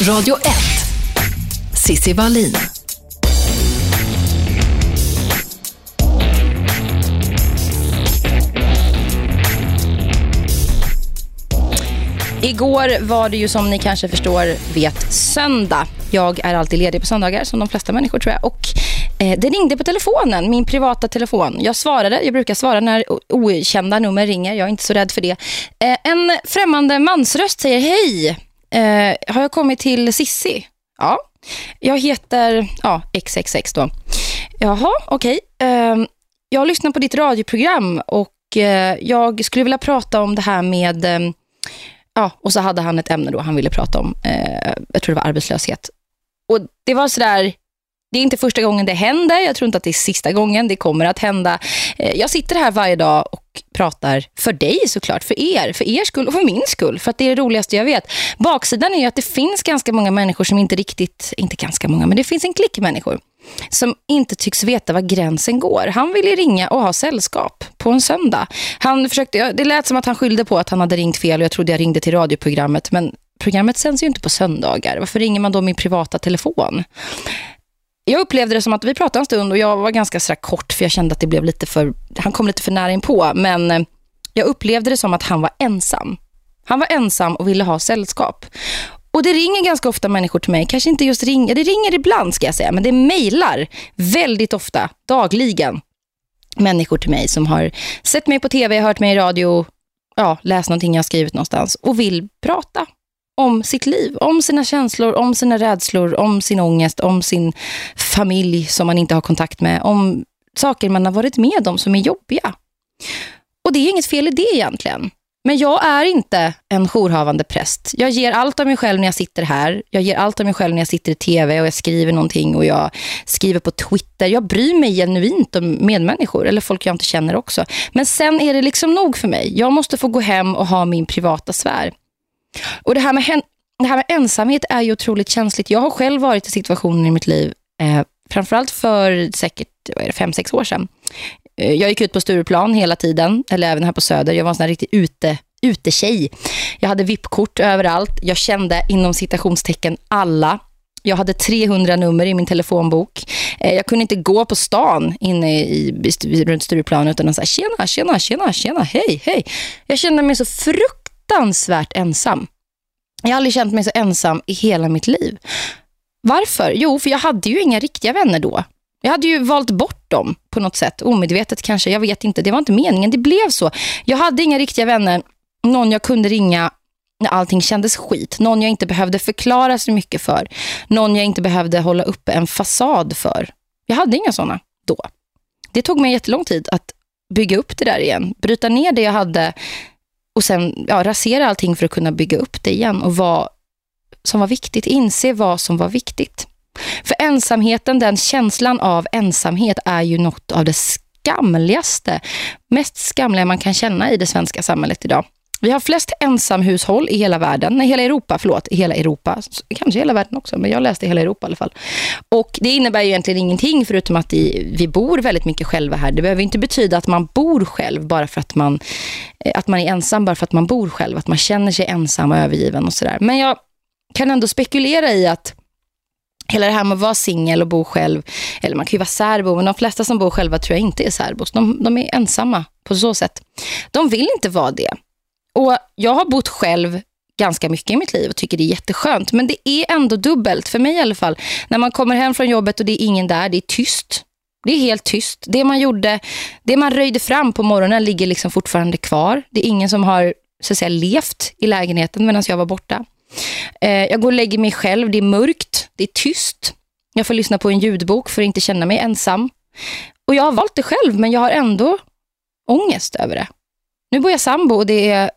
Radio 1. Sissi Wallin. Igår var det ju som ni kanske förstår vet söndag. Jag är alltid ledig på söndagar som de flesta människor tror jag. Och eh, det ringde på telefonen, min privata telefon. Jag svarade, jag brukar svara när okända nummer ringer. Jag är inte så rädd för det. Eh, en främmande mansröst säger hej. Eh, har jag kommit till Sissi? Ja. Jag heter ja, XXX då. Jaha, okej. Okay. Eh, jag lyssnar på ditt radioprogram och eh, jag skulle vilja prata om det här med eh, Ja, och så hade han ett ämne då han ville prata om. Eh, jag tror det var arbetslöshet. Och det var sådär, det är inte första gången det händer. Jag tror inte att det är sista gången det kommer att hända. Eh, jag sitter här varje dag och pratar för dig såklart, för er, för er skull och för min skull, för att det är det roligaste jag vet. Baksidan är ju att det finns ganska många människor som inte riktigt, inte ganska många, men det finns en klick människor som inte tycks veta var gränsen går. Han ville ringa och ha sällskap på en söndag. Han försökte, det lät som att han skyllde på att han hade ringt fel och jag trodde jag ringde till radioprogrammet, men programmet sänds ju inte på söndagar. Varför ringer man då min privata telefon? Jag upplevde det som att vi pratade en stund och jag var ganska så kort för jag kände att det blev lite för, han kom lite för nära in på. Men eh, jag upplevde det som att han var ensam. Han var ensam och ville ha sällskap. Och det ringer ganska ofta människor till mig. Kanske inte just ringer, det ringer ibland ska jag säga. Men det mejlar väldigt ofta, dagligen. Människor till mig som har sett mig på tv, hört mig i radio, ja, läst någonting jag har skrivit någonstans. Och vill prata om sitt liv, om sina känslor, om sina rädslor, om sin ångest, om sin familj som man inte har kontakt med, om saker man har varit med om som är jobbiga. Och det är inget fel i det egentligen. Men jag är inte en jourhavande präst. Jag ger allt av mig själv när jag sitter här. Jag ger allt av mig själv när jag sitter i tv och jag skriver någonting och jag skriver på Twitter. Jag bryr mig genuint om medmänniskor eller folk jag inte känner också. Men sen är det liksom nog för mig. Jag måste få gå hem och ha min privata sfär. Och det här med, det här med ensamhet är ju otroligt känsligt. Jag har själv varit i situationen i mitt liv, eh, framförallt för säkert fem, sex år sedan. Eh, jag gick ut på Stureplan hela tiden, eller även här på Söder. Jag var en sån här riktig ute, utetjej. Jag hade VIP-kort överallt. Jag kände inom citationstecken alla. Jag hade 300 nummer i min telefonbok. Eh, jag kunde inte gå på stan inne i, i runt Stureplan utan att säga tjena, tjena, tjena, tjena, hej, hej. Jag kände mig så fruktansvärt fruktansvärt ensam. Jag har aldrig känt mig så ensam i hela mitt liv. Varför? Jo, för jag hade ju inga riktiga vänner då. Jag hade ju valt bort dem på något sätt. Omedvetet kanske, jag vet inte. Det var inte meningen, det blev så. Jag hade inga riktiga vänner. Någon jag kunde ringa när allting kändes skit. Någon jag inte behövde förklara så mycket för. Någon jag inte behövde hålla uppe en fasad för. Jag hade inga sådana då. Det tog mig jättelång tid att bygga upp det där igen. Bryta ner det jag hade och sen ja, rasera allting för att kunna bygga upp det igen och vad som var viktigt, inse vad som var viktigt. För ensamheten, den känslan av ensamhet är ju något av det skamligaste, mest skamliga man kan känna i det svenska samhället idag. Vi har flest ensamhushåll i hela världen, nej hela Europa, förlåt, hela Europa, kanske hela världen också, men jag läste hela Europa i alla fall. Och det innebär ju egentligen ingenting förutom att vi bor väldigt mycket själva här. Det behöver inte betyda att man bor själv bara för att man, eh, att man är ensam bara för att man bor själv, att man känner sig ensam och övergiven och sådär. Men jag kan ändå spekulera i att hela det här med att vara singel och bo själv, eller man kan ju vara särbo, men de flesta som bor själva tror jag inte är särbos. De, de är ensamma på så sätt. De vill inte vara det. Och jag har bott själv ganska mycket i mitt liv och tycker det är jätteskönt. Men det är ändå dubbelt, för mig i alla fall. När man kommer hem från jobbet och det är ingen där, det är tyst. Det är helt tyst. Det man gjorde, det man röjde fram på morgonen ligger liksom fortfarande kvar. Det är ingen som har så att säga, levt i lägenheten medan jag var borta. Eh, jag går och lägger mig själv, det är mörkt, det är tyst. Jag får lyssna på en ljudbok för att inte känna mig ensam. Och jag har valt det själv, men jag har ändå ångest över det. Nu bor jag sambo och det är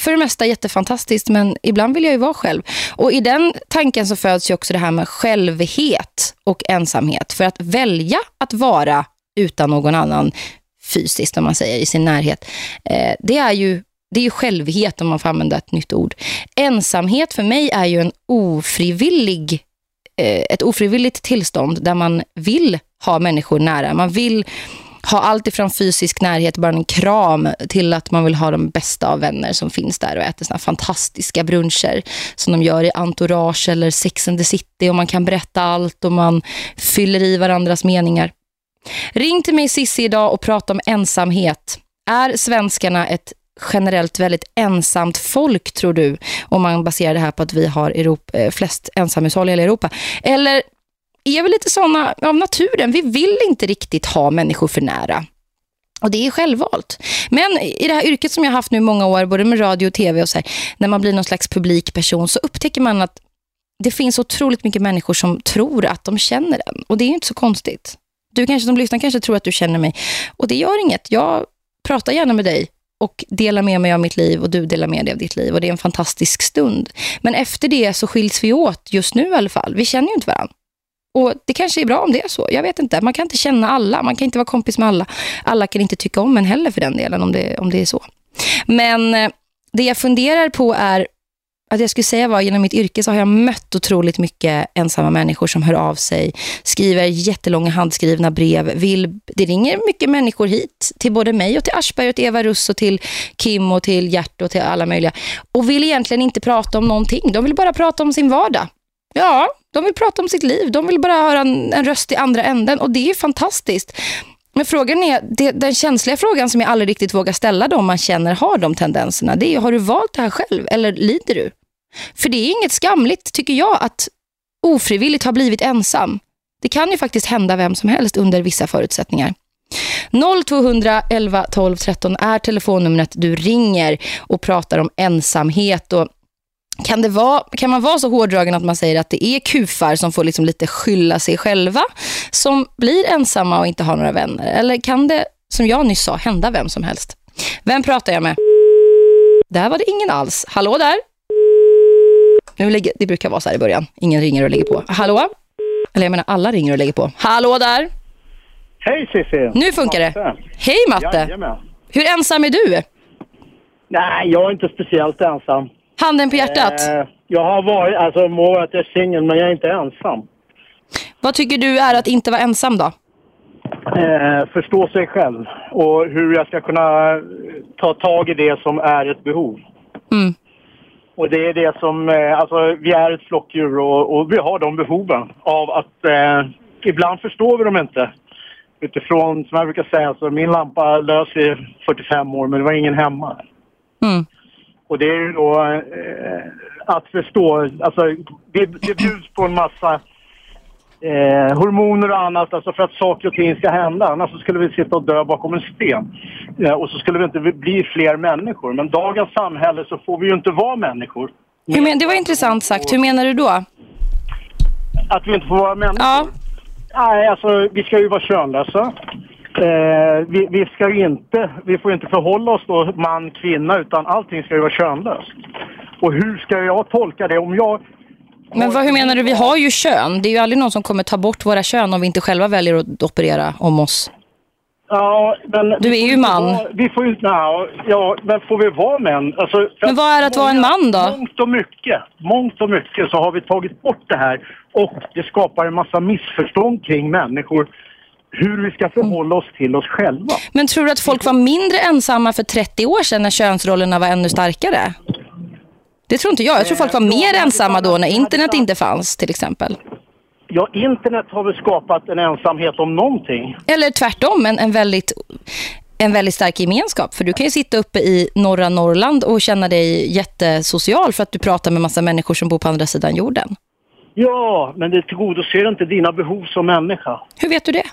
för det mesta jättefantastiskt men ibland vill jag ju vara själv. Och i den tanken så föds ju också det här med självhet och ensamhet. För att välja att vara utan någon annan fysiskt om man säger i sin närhet. Eh, det är ju det är ju självhet om man får använda ett nytt ord. Ensamhet för mig är ju en ofrivillig eh, ett ofrivilligt tillstånd där man vill ha människor nära. Man vill ha allt ifrån fysisk närhet, bara en kram, till att man vill ha de bästa av vänner som finns där och äter såna fantastiska bruncher som de gör i Entourage eller Sex and the City och man kan berätta allt och man fyller i varandras meningar. Ring till mig Sissi idag och prata om ensamhet. Är svenskarna ett generellt väldigt ensamt folk tror du? Om man baserar det här på att vi har Europa, eh, flest ensamhushåll i hela Europa. Eller är vi lite sådana av naturen? Vi vill inte riktigt ha människor för nära. Och det är självvalt. Men i det här yrket som jag har haft nu i många år, både med radio och tv och så här, när man blir någon slags publikperson så upptäcker man att det finns otroligt mycket människor som tror att de känner den. Och det är ju inte så konstigt. Du kanske som lyssnar kanske tror att du känner mig. Och det gör inget. Jag pratar gärna med dig och delar med mig av mitt liv och du delar med dig av ditt liv. Och det är en fantastisk stund. Men efter det så skiljs vi åt just nu i alla fall. Vi känner ju inte varandra. Och det kanske är bra om det är så. Jag vet inte. Man kan inte känna alla. Man kan inte vara kompis med alla. Alla kan inte tycka om en heller för den delen om det, om det är så. Men eh, det jag funderar på är att jag skulle säga var genom mitt yrke så har jag mött otroligt mycket ensamma människor som hör av sig, skriver jättelånga handskrivna brev. Vill, det ringer mycket människor hit till både mig och till Aschberg och till Eva Russ och till Kim och till Gert och till alla möjliga. Och vill egentligen inte prata om någonting. De vill bara prata om sin vardag. Ja, de vill prata om sitt liv. De vill bara höra en, en röst i andra änden och det är fantastiskt. Men frågan är, det, den känsliga frågan som jag aldrig riktigt vågar ställa då om man känner har de tendenserna, det är har du valt det här själv eller lider du? För det är inget skamligt, tycker jag, att ofrivilligt ha blivit ensam. Det kan ju faktiskt hända vem som helst under vissa förutsättningar. 0200 11 12 13 är telefonnumret du ringer och pratar om ensamhet och kan, det vara, kan man vara så hårdragen att man säger att det är kufar som får liksom lite skylla sig själva som blir ensamma och inte har några vänner? Eller kan det, som jag nyss sa, hända vem som helst? Vem pratar jag med? Där var det ingen alls. Hallå där? Nu lägger, det brukar vara så här i början. Ingen ringer och lägger på. Hallå? Eller jag menar alla ringer och lägger på. Hallå där? Hej Cissi! Nu funkar Matte. det. Hej Matte! Jajamän. Hur ensam är du? Nej, jag är inte speciellt ensam. Handen på hjärtat? Eh, jag har varit, alltså må att jag är singel men jag är inte ensam. Vad tycker du är att inte vara ensam då? Eh, förstå sig själv och hur jag ska kunna ta tag i det som är ett behov. Mm. Och det är det som, eh, alltså vi är ett flockdjur och, och, vi har de behoven av att eh, ibland förstår vi dem inte. Utifrån, som jag brukar säga, alltså, min lampa lös i 45 år men det var ingen hemma. Mm. Och det är ju då eh, att förstå, alltså det, det bjuds på en massa eh, hormoner och annat alltså för att saker och ting ska hända. Annars skulle vi sitta och dö bakom en sten. Eh, och så skulle vi inte bli fler människor. Men dagens samhälle så får vi ju inte vara människor. Hur men, det var intressant sagt. Hur menar du då? Att vi inte får vara människor? Ja. Nej, alltså vi ska ju vara könlösa. Eh, vi, vi, ska inte, vi får inte förhålla oss då man, kvinna utan allting ska ju vara könlöst. Och hur ska jag tolka det om jag... Men vad, hur menar du? Vi har ju kön. Det är ju aldrig någon som kommer ta bort våra kön om vi inte själva väljer att operera om oss. Ja, men... Du är ju man. Vara, vi får ju inte... Ja, men får vi vara män? Alltså, men vad är att vara en man då? Mångt och mycket. Mångt och mycket så har vi tagit bort det här. Och det skapar en massa missförstånd kring människor hur vi ska förhålla oss till oss själva. Men tror du att folk var mindre ensamma för 30 år sedan när könsrollerna var ännu starkare? Det tror inte jag. Jag tror folk var mer ensamma då när internet inte fanns till exempel. Ja, internet har väl skapat en ensamhet om någonting. Eller tvärtom, en, en, väldigt, en väldigt stark gemenskap. För du kan ju sitta uppe i norra Norrland och känna dig jättesocial för att du pratar med massa människor som bor på andra sidan jorden. Ja, men det tillgodoser inte dina behov som människa. Hur vet du det?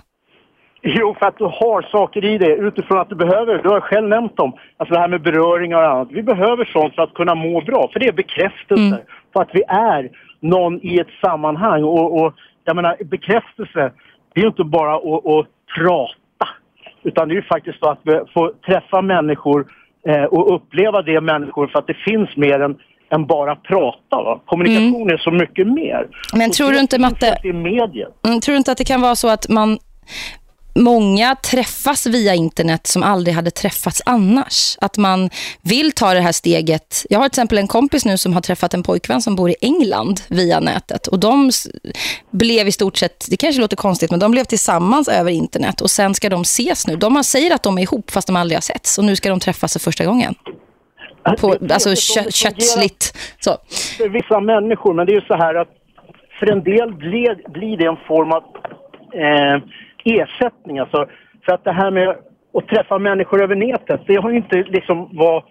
Jo, för att du har saker i det utifrån att du behöver, du har själv nämnt dem, alltså det här med beröringar och annat. Vi behöver sånt för att kunna må bra, för det är bekräftelse mm. på att vi är någon i ett sammanhang. Och, och jag menar, bekräftelse, det är ju inte bara att, att prata, utan det är ju faktiskt så att vi får träffa människor eh, och uppleva det människor för att det finns mer än än bara prata. Va? Kommunikation mm. är så mycket mer. Men tror du inte, Matte, mm, tror du inte att det kan vara så att man många träffas via internet som aldrig hade träffats annars. Att man vill ta det här steget. Jag har till exempel en kompis nu som har träffat en pojkvän som bor i England via nätet. Och de blev i stort sett, det kanske låter konstigt, men de blev tillsammans över internet. Och sen ska de ses nu. De säger att de är ihop fast de aldrig har setts. Och nu ska de träffas för första gången. På, alltså kö köttsligt. Så. För vissa människor, men det är ju så här att för en del blir, blir det en form av eh, ersättning. Alltså, för att det här med att träffa människor över nätet, det har ju inte liksom vad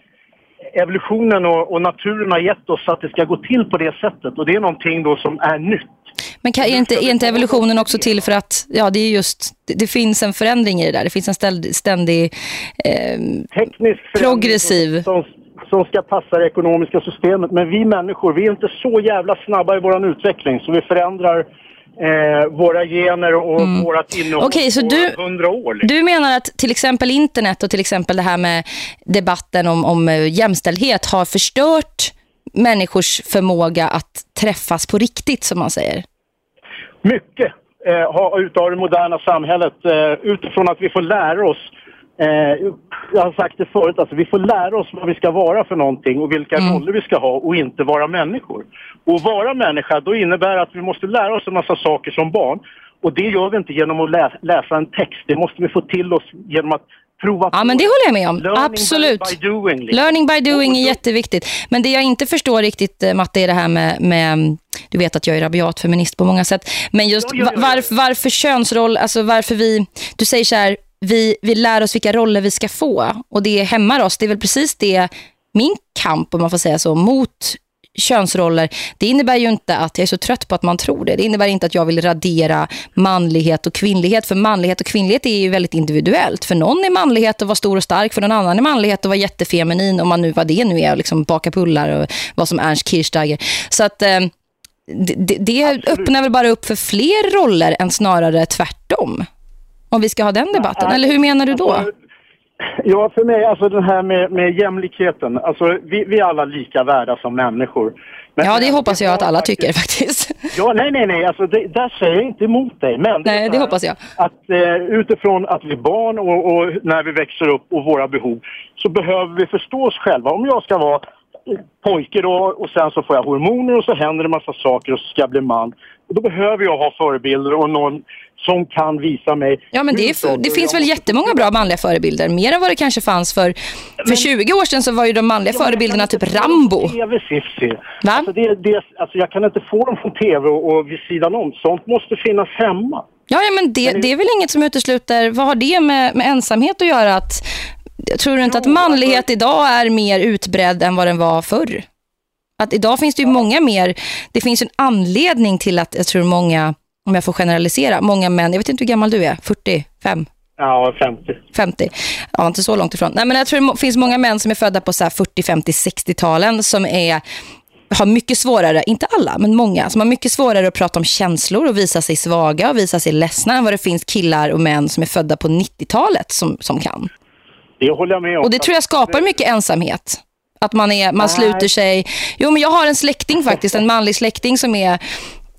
evolutionen och, och, naturen har gett oss att det ska gå till på det sättet. Och det är någonting då som är nytt. Men kan, är, inte, är inte evolutionen också till för att ja, det är just det, finns en förändring i det där. Det finns en ständig, ständig eh, Teknisk progressiv... Som, som ska passa det ekonomiska systemet. Men vi människor, vi är inte så jävla snabba i vår utveckling så vi förändrar eh, våra gener och mm. vårt innehåll okay, så du, hundra år. Liksom. Du menar att till exempel internet och till exempel det här med debatten om, om eh, jämställdhet har förstört människors förmåga att träffas på riktigt som man säger? Mycket eh, utav det moderna samhället eh, utifrån att vi får lära oss Eh, jag har sagt det förut, alltså, vi får lära oss vad vi ska vara för någonting och vilka mm. roller vi ska ha och inte vara människor. Och vara människa, då innebär att vi måste lära oss en massa saker som barn. Och det gör vi inte genom att läsa, läsa en text, det måste vi få till oss genom att prova Ja, men det håller jag med om. Learning Absolut. By doing, liksom. Learning by doing är jätteviktigt. Men det jag inte förstår riktigt, eh, Matte, är det här med, med du vet att jag är rabiat feminist på många sätt. Men just ja, ja, ja, varför, varför könsroll, alltså varför vi, du säger så här, vi, vi lär oss vilka roller vi ska få. Och det hämmar oss. Det är väl precis det min kamp, om man får säga så, mot könsroller, det innebär ju inte att jag är så trött på att man tror det. Det innebär inte att jag vill radera manlighet och kvinnlighet. För manlighet och kvinnlighet är ju väldigt individuellt. För någon är manlighet att vara stor och stark. För någon annan är manlighet att vara jättefeminin. Om man nu vad det nu är, liksom baka pullar och vad som Ernst Kirchsteiger. Så att eh, det, det öppnar väl bara upp för fler roller än snarare tvärtom. Om vi ska ha den debatten, eller hur menar du då? Alltså, ja, för mig, alltså den här med, med jämlikheten. Alltså, vi, vi är alla lika värda som människor. Men, ja, det hoppas jag att alla tycker faktiskt. Ja, nej, nej, nej. Alltså, det, där säger jag inte emot dig. Men det nej, det hoppas jag. Att, eh, utifrån att vi är barn och, och, när vi växer upp och våra behov så behöver vi förstå oss själva. Om jag ska vara pojke då och sen så får jag hormoner och så händer det massa saker och så ska jag bli man. Och då behöver jag ha förebilder och någon som kan visa mig... Ja, men det, är, det finns väl jättemånga bra manliga förebilder. Mer än vad det kanske fanns för... För men, 20 år sedan så var ju de manliga ja, förebilderna typ Rambo. TV. Va? Alltså, det, det, alltså jag kan inte få dem från TV och, och vid sidan om. Sånt måste finnas hemma. Ja, ja men, det, men det, är väl inget som utesluter... Vad har det med, med ensamhet att göra? Att, tror du inte att manlighet alltså, idag är mer utbredd än vad den var förr? Att idag finns det ju många mer... Det finns en anledning till att jag tror många om jag får generalisera, många män, jag vet inte hur gammal du är, 45? Ja, 50. 50. Ja, inte så långt ifrån. Nej, men jag tror det finns många män som är födda på så 40, 50, 60-talen som är har mycket svårare, inte alla, men många, som har mycket svårare att prata om känslor och visa sig svaga och visa sig ledsna än vad det finns killar och män som är födda på 90-talet som, som kan. Det håller jag med om. Och det tror jag skapar mycket ensamhet. Att man, är, man sluter sig. Jo, men jag har en släkting faktiskt, en manlig släkting som är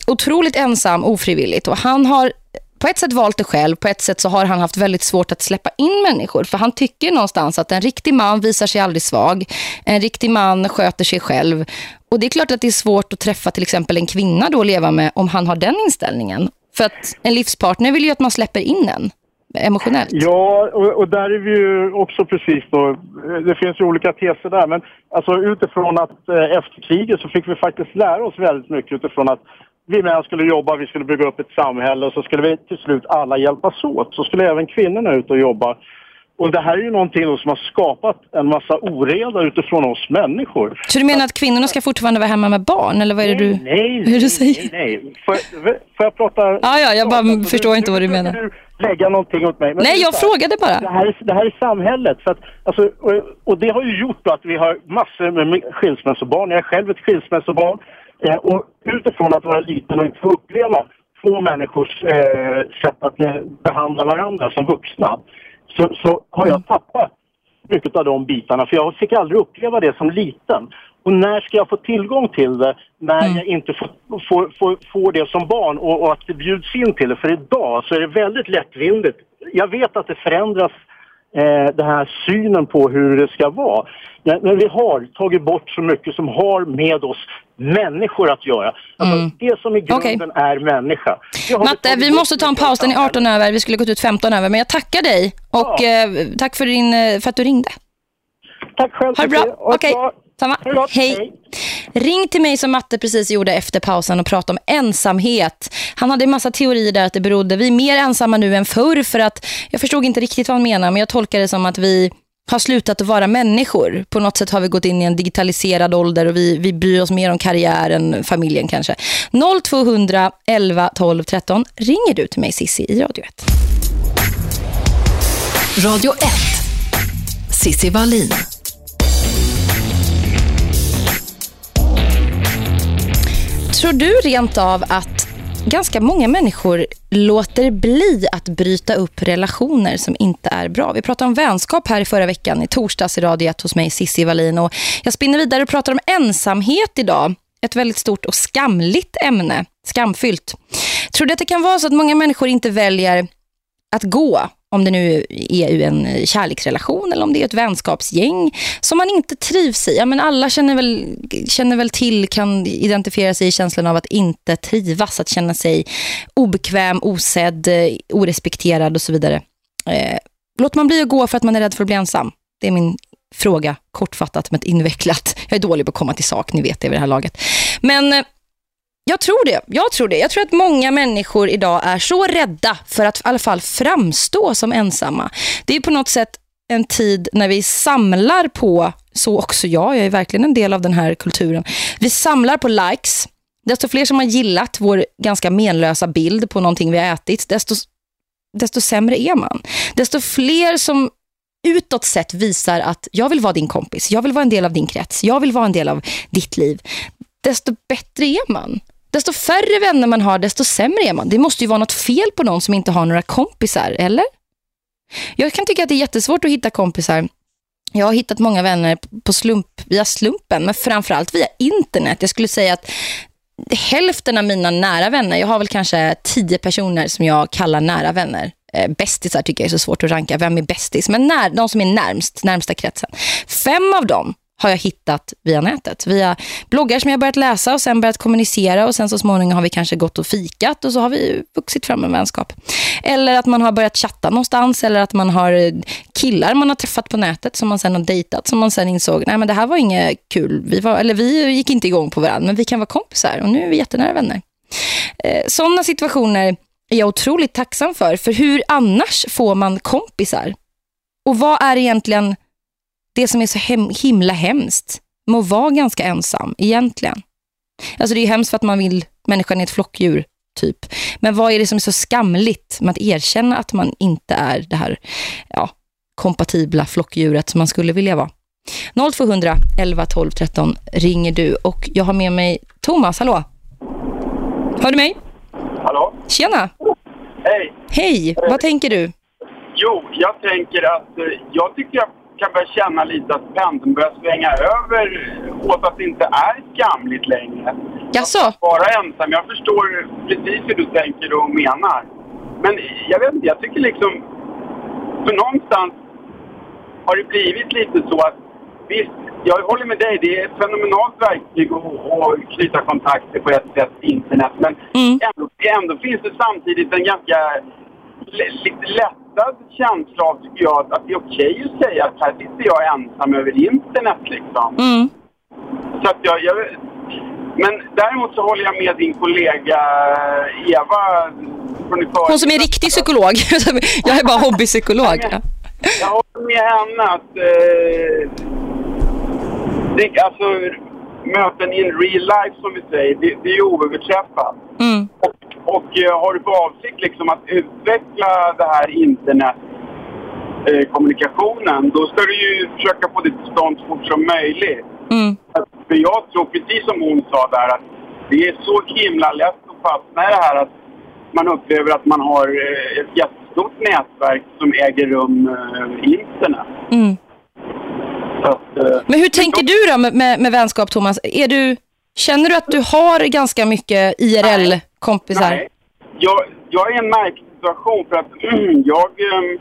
otroligt ensam ofrivilligt och han har på ett sätt valt det själv, på ett sätt så har han haft väldigt svårt att släppa in människor. För han tycker någonstans att en riktig man visar sig aldrig svag. En riktig man sköter sig själv. Och det är klart att det är svårt att träffa till exempel en kvinna då att leva med om han har den inställningen. För att en livspartner vill ju att man släpper in en emotionellt. Ja, och, och, där är vi ju också precis då. Det finns ju olika teser där, men alltså utifrån att eh, efter kriget så fick vi faktiskt lära oss väldigt mycket utifrån att vi män skulle jobba, vi skulle bygga upp ett samhälle och så skulle vi till slut alla hjälpas åt. Så skulle även kvinnorna ut och jobba. Och det här är ju någonting som har skapat en massa oreda utifrån oss människor. Så du menar att kvinnorna ska fortfarande vara hemma med barn? Eller vad är det du, nej, hur du säger? Nej, nej. Får, får jag prata? Ja, ja, jag bara prata, förstår du, inte vad du menar. Du lägga någonting åt mig. Men nej, jag frågade bara. Det här, är, det här är samhället. Så att, alltså, och, och, det har ju gjort att vi har massor med skilsmässobarn. Jag är själv ett skilsmässobarn. Eh, och utifrån att vara liten och inte få uppleva två människors eh, sätt att eh, behandla varandra som vuxna så, så har jag tappat mycket av de bitarna. För jag fick aldrig uppleva det som liten. Och när ska jag få tillgång till det när mm. jag inte får, får, får, får det som barn och, och, att det bjuds in till det? För idag så är det väldigt lättvindigt jag vet att det förändras eh, den här synen på hur det ska vara. Men, men, vi har tagit bort så mycket som har med oss människor att göra. Alltså, mm. Det som i grunden okay. är människa. Matte, vi måste ta en paus. Den är 18 över. Vi skulle gått ut 15 över. Men jag tackar dig och ja. eh, tack för, din, eh, för att du ringde. Tack själv. Ha det bra. Okej. Okay. Samma. Hej. Hej. Ring till mig som Matte precis gjorde efter pausen och prata om ensamhet. Han hade en massa teorier där att det berodde. Vi är mer ensamma nu än förr för att jag förstod inte riktigt vad han menar men jag tolkar det som att vi har slutat att vara människor. På något sätt har vi gått in i en digitaliserad ålder och vi, vi bryr oss mer om karriären, familjen kanske. 0200 11 12 13 ringer du till mig Sissi i Radio 1. Radio 1. Sissi Wallin. Tror du rent av att ganska många människor låter bli att bryta upp relationer som inte är bra. Vi pratade om vänskap här i förra veckan i torsdags i Radio 1 hos mig, Sissi Wallin. Och jag spinner vidare och pratar om ensamhet idag. Ett väldigt stort och skamligt ämne. Skamfyllt. Tror du att det kan vara så att många människor inte väljer att gå om det nu är en kärleksrelation eller om det är ett vänskapsgäng som man inte trivs i. Ja, men alla känner väl, känner väl till, kan identifiera sig i känslan av att inte trivas, att känna sig obekväm, osedd, eh, orespekterad och så vidare. Eh, låter man bli att gå för att man är rädd för att bli ensam? Det är min fråga, kortfattat men invecklat. Jag är dålig på att komma till sak, ni vet det vid det här laget. Men eh, jag tror det. Jag tror det. Jag tror att många människor idag är så rädda för att i alla fall framstå som ensamma. Det är på något sätt en tid när vi samlar på, så också jag, jag är verkligen en del av den här kulturen. Vi samlar på likes. Desto fler som har gillat vår ganska menlösa bild på någonting vi har ätit, desto, desto sämre är man. Desto fler som utåt sett visar att jag vill vara din kompis, jag vill vara en del av din krets, jag vill vara en del av ditt liv, desto bättre är man. Desto färre vänner man har, desto sämre är man. Det måste ju vara något fel på någon som inte har några kompisar, eller? Jag kan tycka att det är jättesvårt att hitta kompisar. Jag har hittat många vänner på slump, via slumpen, men framförallt via internet. Jag skulle säga att hälften av mina nära vänner, jag har väl kanske tio personer som jag kallar nära vänner. Eh, bästisar tycker jag är så svårt att ranka. Vem är bästis? Men när, de som är närmst, närmsta kretsen. Fem av dem har jag hittat via nätet. Via bloggar som jag börjat läsa och sen börjat kommunicera och sen så småningom har vi kanske gått och fikat och så har vi vuxit fram en vänskap. Eller att man har börjat chatta någonstans eller att man har killar man har träffat på nätet som man sen har dejtat som man sen insåg, nej men det här var inget kul. Vi var, eller vi gick inte igång på varandra men vi kan vara kompisar och nu är vi jättenära vänner. Eh, sådana situationer är jag otroligt tacksam för. För hur annars får man kompisar? Och vad är egentligen det som är så hem, himla hemskt må vara ganska ensam egentligen. Alltså det är hemskt för att man vill, människan är ett flockdjur typ. Men vad är det som är så skamligt med att erkänna att man inte är det här ja, kompatibla flockdjuret som man skulle vilja vara? 0200 11 12 13 ringer du och jag har med mig Thomas, hallå? Hör du mig? Hallå? Tjena! Hej! Hej, vad tänker du? Jo, jag tänker att eh, jag tycker jag kan börja känna lite att pendeln börjar svänga över åt att det inte är skamligt längre. Jaså? Att vara ensam. Jag förstår precis hur du tänker och menar. Men jag vet inte, jag tycker liksom... För någonstans har det blivit lite så att visst, jag håller med dig. Det är ett fenomenalt verktyg att knyta kontakter på ett sätt, internet. Men mm. ändå, ändå finns det samtidigt en ganska lite lätt blandad känsla av, tycker jag, att det är okej att säga att här sitter jag ensam över internet liksom. Mm. Så att jag, jag, men däremot så håller jag med din kollega Eva Hon som är riktig psykolog. jag är bara hobbypsykolog. Jag, jag håller med henne att eh, det, alltså, möten in real life som vi säger, det, det är oöverträffat. Mm. Och eh, har du för avsikt liksom att utveckla det här internetkommunikationen, eh, då ska du ju försöka få det till stånd så fort som möjligt. Mm. För jag tror, precis som hon sa där, att det är så himla lätt att fastna i det här att man upplever att man har eh, ett jättestort nätverk som äger rum över internet. Mm. Att, Men hur tänker du då med, med, med vänskap, Thomas? Är du, känner du att du har ganska mycket IRL kompisar? Nej. Jag, jag är en märk, situation för att jag eh,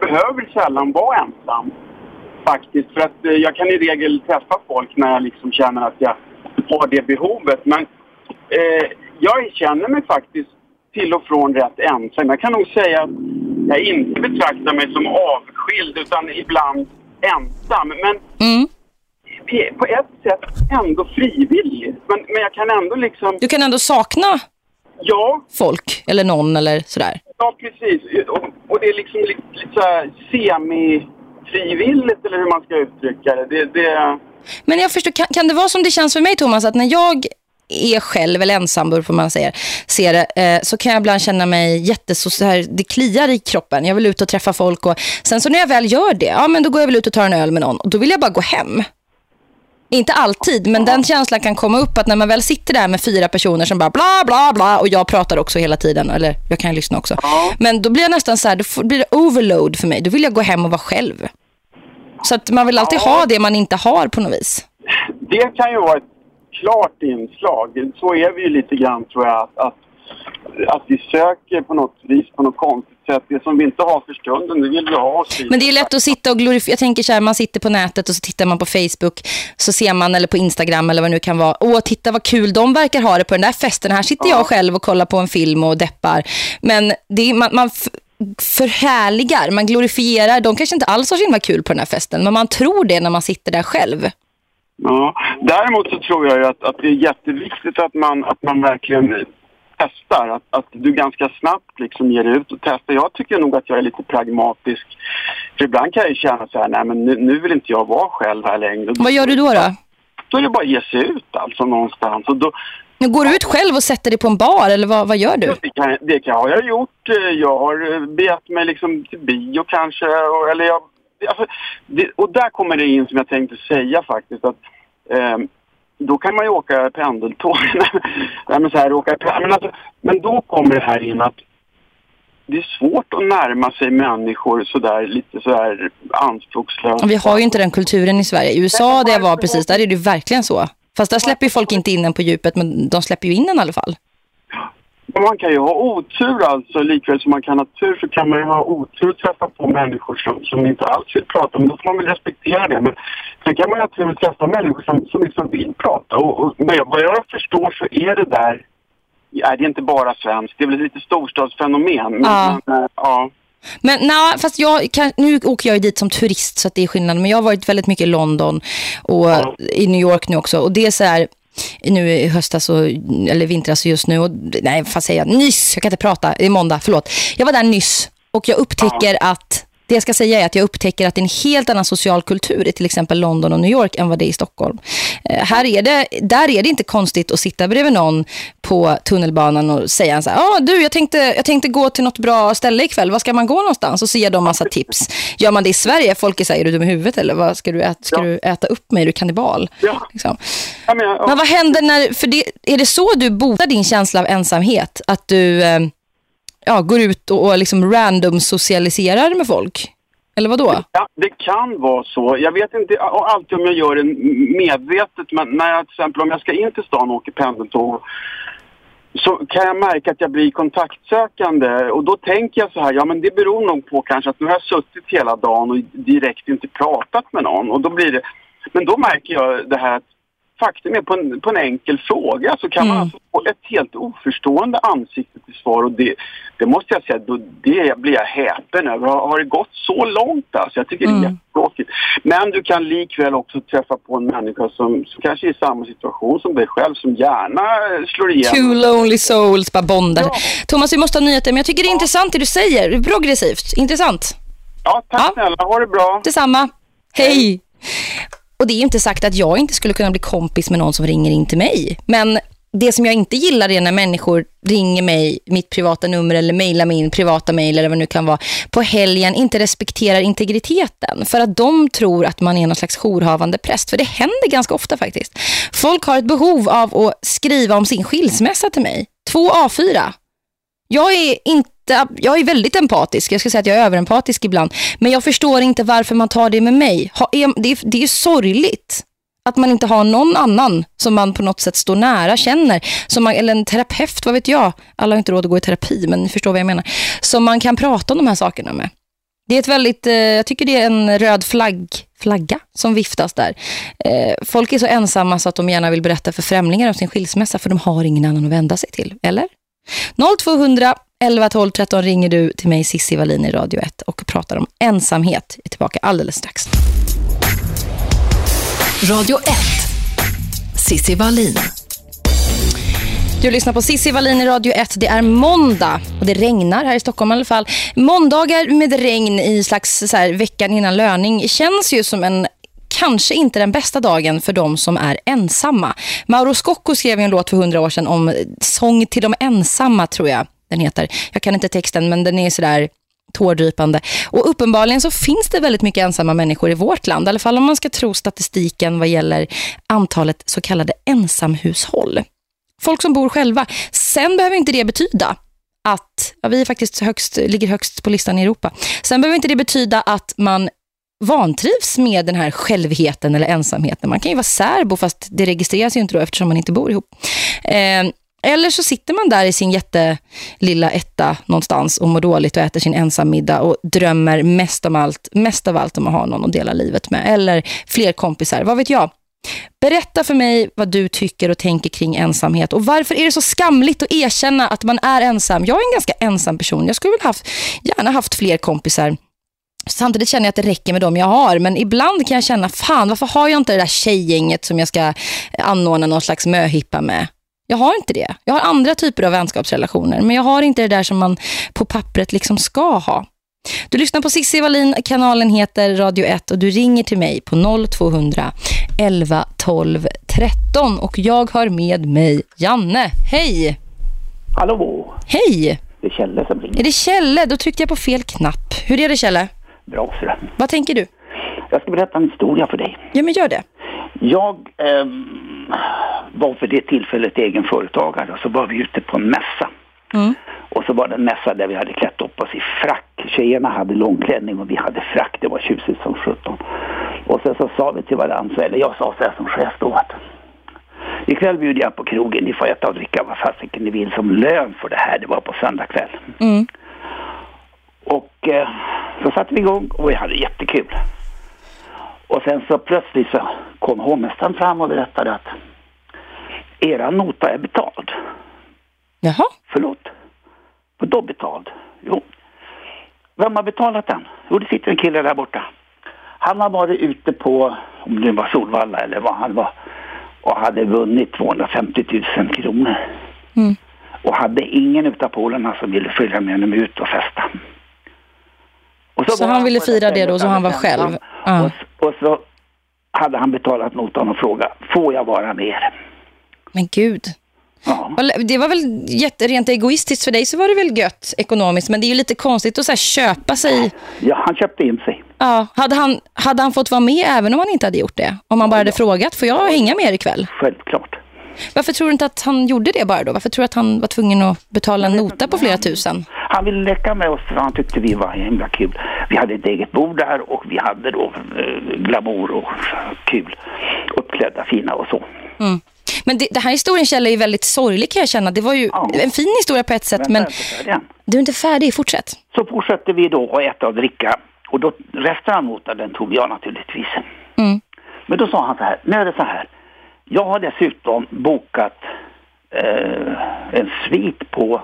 behöver sällan vara ensam. Faktiskt. För att eh, jag kan i regel träffa folk när jag liksom känner att jag har det behovet. Men eh, jag känner mig faktiskt till och från rätt ensam. Jag kan nog säga att jag inte betraktar mig som avskild utan ibland ensam. Men Mm. På ett sätt ändå frivillig. Men, men jag kan ändå liksom... Du kan ändå sakna Ja, folk eller någon eller sådär. ja precis. Och, och det är liksom lite, lite semi-frivilligt eller hur man ska uttrycka det. det, det Men jag förstår, kan, kan det vara som det känns för mig Thomas att när jag är själv eller ensam får man säga, ser det, eh, så kan jag ibland känna mig jätteså här, det kliar i kroppen. Jag vill ut och träffa folk och sen så när jag väl gör det, ja men då går jag väl ut och tar en öl med någon och då vill jag bara gå hem. Inte alltid, men den känslan kan komma upp att när man väl sitter där med fyra personer som bara bla bla bla och jag pratar också hela tiden, eller jag kan ju lyssna också. Men då blir jag nästan så här, då blir det overload för mig. Då vill jag gå hem och vara själv. Så att man vill alltid ha det man inte har på något vis. det kan ju vara ett klart inslag. Så är vi ju lite grann tror jag. Att, att, att vi söker på något vis på något konstigt sätt. Det som vi inte har för stunden, det vill vi ha. Men det är lätt att sitta och glorifiera. Jag tänker så här, man sitter på nätet och så tittar man på Facebook. Så ser man, eller på Instagram eller vad det nu kan vara. Åh, titta vad kul de verkar ha det på den där festen. Här sitter jag själv och kollar på en film och deppar. Men det man, man förhärligar, man glorifierar. De kanske inte alls har så himla kul på den här festen. Men man tror det när man sitter där själv. Ja. Däremot så tror jag ju att, att det är jätteviktigt att man, att man verkligen testar. Att, att du ganska snabbt liksom ger ut och testar. Jag tycker nog att jag är lite pragmatisk. För ibland kan jag ju känna så här, nej men nu, nu vill inte jag vara själv här längre. Vad gör du då då? Då är det bara att ge sig ut alltså någonstans. Och då, Nu går du ut själv och sätter dig på en bar eller vad, vad gör du? Det kan, det kan har jag gjort. Eh, Jag har eh, begett mig liksom till bio kanske. Och, eller jag, alltså, det, och där kommer det in som jag tänkte säga faktiskt. att eh, Då kan man ju åka pendeltåg. Nej, men, så här, åka, men, alltså, men då kommer det här in att det är svårt att närma sig människor sådär lite sådär anspråkslöst. Vi har ju inte den kulturen i Sverige. I USA där jag var precis, där är det verkligen så. Fast där släpper ju folk inte in en på djupet, men de släpper ju in en i alla fall. Man kan ju ha otur alltså, likväl som man kan ha tur så kan man ju ha otur och träffa på människor som, som inte alls vill prata. Men då får man väl respektera det. Men sen kan man ju ha tur och träffa människor som, som liksom vill prata. Och, och, men vad jag förstår så är det där, ja, det är inte bara svenskt, det är väl ett lite storstadsfenomen. Men, Ja. men, äh, ja. Men nej, fast jag kan, nu åker jag ju dit som turist så att det är skillnad. Men jag har varit väldigt mycket i London och Ja. i New York nu också. Och det är så här, nu i höstas och, eller vintras just nu. Och, nej, vad säger jag? Nyss, jag kan inte prata, är måndag, förlåt. Jag var där nyss och jag upptäcker att, det jag ska säga är att jag upptäcker att det är en helt annan social kultur i till exempel London och New York än vad det är i Stockholm. Eh, här är det, där är det inte konstigt att sitta bredvid någon på tunnelbanan och säga så här, ah, du jag tänkte, jag tänkte gå till något bra ställe ikväll, var ska man gå någonstans? Och så ger de massa tips. Gör man det i Sverige, folk är så här, är du dum i huvudet eller vad ska du äta, ska Ja. du äta upp mig, är du kannibal? Ja. Liksom. Ja, men. Men vad händer när, för det, är det så du botar din känsla av ensamhet? Att du eh, ja, går ut och, och liksom random socialiserar med folk? Eller vad då? Ja, det kan vara så. Jag vet inte alltid om jag gör det medvetet, men när jag till exempel om jag ska in till stan och åker pendeltåg så kan jag märka att jag blir kontaktsökande och då tänker jag så här, ja men det beror nog på kanske att nu har jag suttit hela dagen och direkt inte pratat med någon och då blir det, men då märker jag det här att faktum är på en, på en enkel fråga så kan man Mm. alltså få ett helt oförstående ansikte till svar och det, det måste jag säga, då, det blir jag häpen över. Har, har det gått så långt alltså? Jag tycker det är Mm. jättetråkigt. Men du kan likväl också träffa på en människa som, som kanske är i samma situation som dig själv som gärna slår igenom. Two lonely souls, bara bondar. Ja. Thomas, vi måste ha nyheter, men jag tycker det är intressant det du säger. Progressivt, intressant. Ja, tack Ja. snälla. Ha det bra. Detsamma. Hej! Och det är ju inte sagt att jag inte skulle kunna bli kompis med någon som ringer in till mig. Men det som jag inte gillar är när människor ringer mig, mitt privata nummer eller mejlar min privata mejl eller vad det nu kan vara, på helgen inte respekterar integriteten. För att de tror att man är någon slags jourhavande präst. För det händer ganska ofta faktiskt. Folk har ett behov av att skriva om sin skilsmässa till mig. Två A4. Jag är jätte, jag är väldigt empatisk. Jag ska säga att jag är överempatisk ibland. Men jag förstår inte varför man tar det med mig. Ha- är- Det är, det är sorgligt Att man inte har någon annan som man på något sätt står nära, känner. Som man, eller en terapeut, vad vet jag. Alla har inte råd att gå i terapi, men ni förstår vad jag menar. Som man kan prata om de här sakerna med. Det är ett väldigt, eh, jag tycker det är en röd flagg, flagga som viftas där. Eh, folk är så ensamma så att de gärna vill berätta för främlingar om sin skilsmässa för de har ingen annan att vända sig till, eller? 0200 11 12 13 ringer du till mig Sissi Wallin i Radio 1 och pratar om ensamhet. Jag är tillbaka alldeles strax. Radio 1. Sissi Wallin. Du lyssnar på Sissi Wallin i Radio 1. Det är måndag och det regnar här i Stockholm i alla fall. Måndagar med regn i slags så här, veckan innan löning känns ju som en kanske inte den bästa dagen för de som är ensamma. Mauro Scocco skrev en låt för hundra år sedan om sång till de ensamma tror jag den heter. Jag kan inte texten men den är sådär tårdrypande. Och uppenbarligen så finns det väldigt mycket ensamma människor i vårt land. I alla fall om man ska tro statistiken vad gäller antalet så kallade ensamhushåll. Folk som bor själva. Sen behöver inte det betyda att, ja, vi är faktiskt högst, ligger högst på listan i Europa. Sen behöver inte det betyda att man vantrivs med den här självheten eller ensamheten. Man kan ju vara särbo fast det registreras ju inte då eftersom man inte bor ihop. Eh, eller så sitter man där i sin jättelilla etta någonstans och mår dåligt och äter sin ensam middag och drömmer mest, om allt, mest av allt om att ha någon att dela livet med. Eller fler kompisar, vad vet jag. Berätta för mig vad du tycker och tänker kring ensamhet. Och varför är det så skamligt att erkänna att man är ensam? Jag är en ganska ensam person. Jag skulle väl haft, gärna haft fler kompisar. Samtidigt känner jag att det räcker med dem jag har. Men ibland kan jag känna, fan varför har jag inte det där tjejgänget som jag ska anordna någon slags möhippa med? Jag har inte det. Jag har andra typer av vänskapsrelationer. Men jag har inte det där som man på pappret liksom ska ha. Du lyssnar på Sissi Wallin, kanalen heter Radio 1 och du ringer till mig på 0200 11 12 13 och jag har med mig Janne. Hej! Hallå! Hej! Det är Kjelle som ringer. Är det Kjelle? Då tryckte jag på fel knapp. Hur är det Kjelle? Bra så Vad tänker du? Jag ska berätta en historia för dig. Ja men gör det. Jag ehm, var för det tillfället egen företagare och så var vi ute på en mässa. Mm. Och så var det en mässa där vi hade klätt upp oss i frack. Tjejerna hade långklänning och vi hade frack. Det var tjusigt som sjutton. Och sen så sa vi till varandra, eller jag sa så här som chef då att ikväll bjuder jag på krogen, ni får äta och dricka vad fasiken ni vill som lön för det här. Det var på söndag kväll. Mm. Och eh, så satte vi igång och vi hade jättekul. Och sen så plötsligt så kom hovmästaren fram och berättade att era nota är betald. Jaha. Förlåt? Vadå betald? Jo. Vem har betalat den? Jo, det sitter en kille där borta. Han har varit ute på, om det var Solvalla eller vad han var, och hade vunnit 250 000 kronor. Mm. Och hade ingen utav polarna som ville följa med honom ut och festa. Så han ville fira det då, så han var själv? Ja. Och, och så hade han betalat notan och frågat, får jag vara med er? Men gud. Ja. Det var väl jätte, rent egoistiskt för dig så var det väl gött ekonomiskt. Men det är ju lite konstigt att så köpa sig. ja, han köpte in sig. Ja, hade, han, hade han fått vara med även om han inte hade gjort det? Om han bara hade frågat, får jag hänga med er ikväll? Självklart. Varför tror du inte att han gjorde det bara då? Varför tror du att han var tvungen att betala en nota på flera tusen? Han ville leka med oss för han tyckte vi var himla kul. Vi hade ett eget bord där och vi hade då eh, glamour och kul. Uppklädda fina och så. Mm. Men det, det här historien Kjell är ju väldigt sorglig kan jag känna. Det var ju Ja. en fin historia på ett sätt, men än. du är inte färdig. Fortsätt. Så fortsatte vi då att äta och dricka. Och då restaurangnotan den tog jag naturligtvis. Mm. Men då sa han så här, nu är det så här. Jag har dessutom bokat eh, en svit på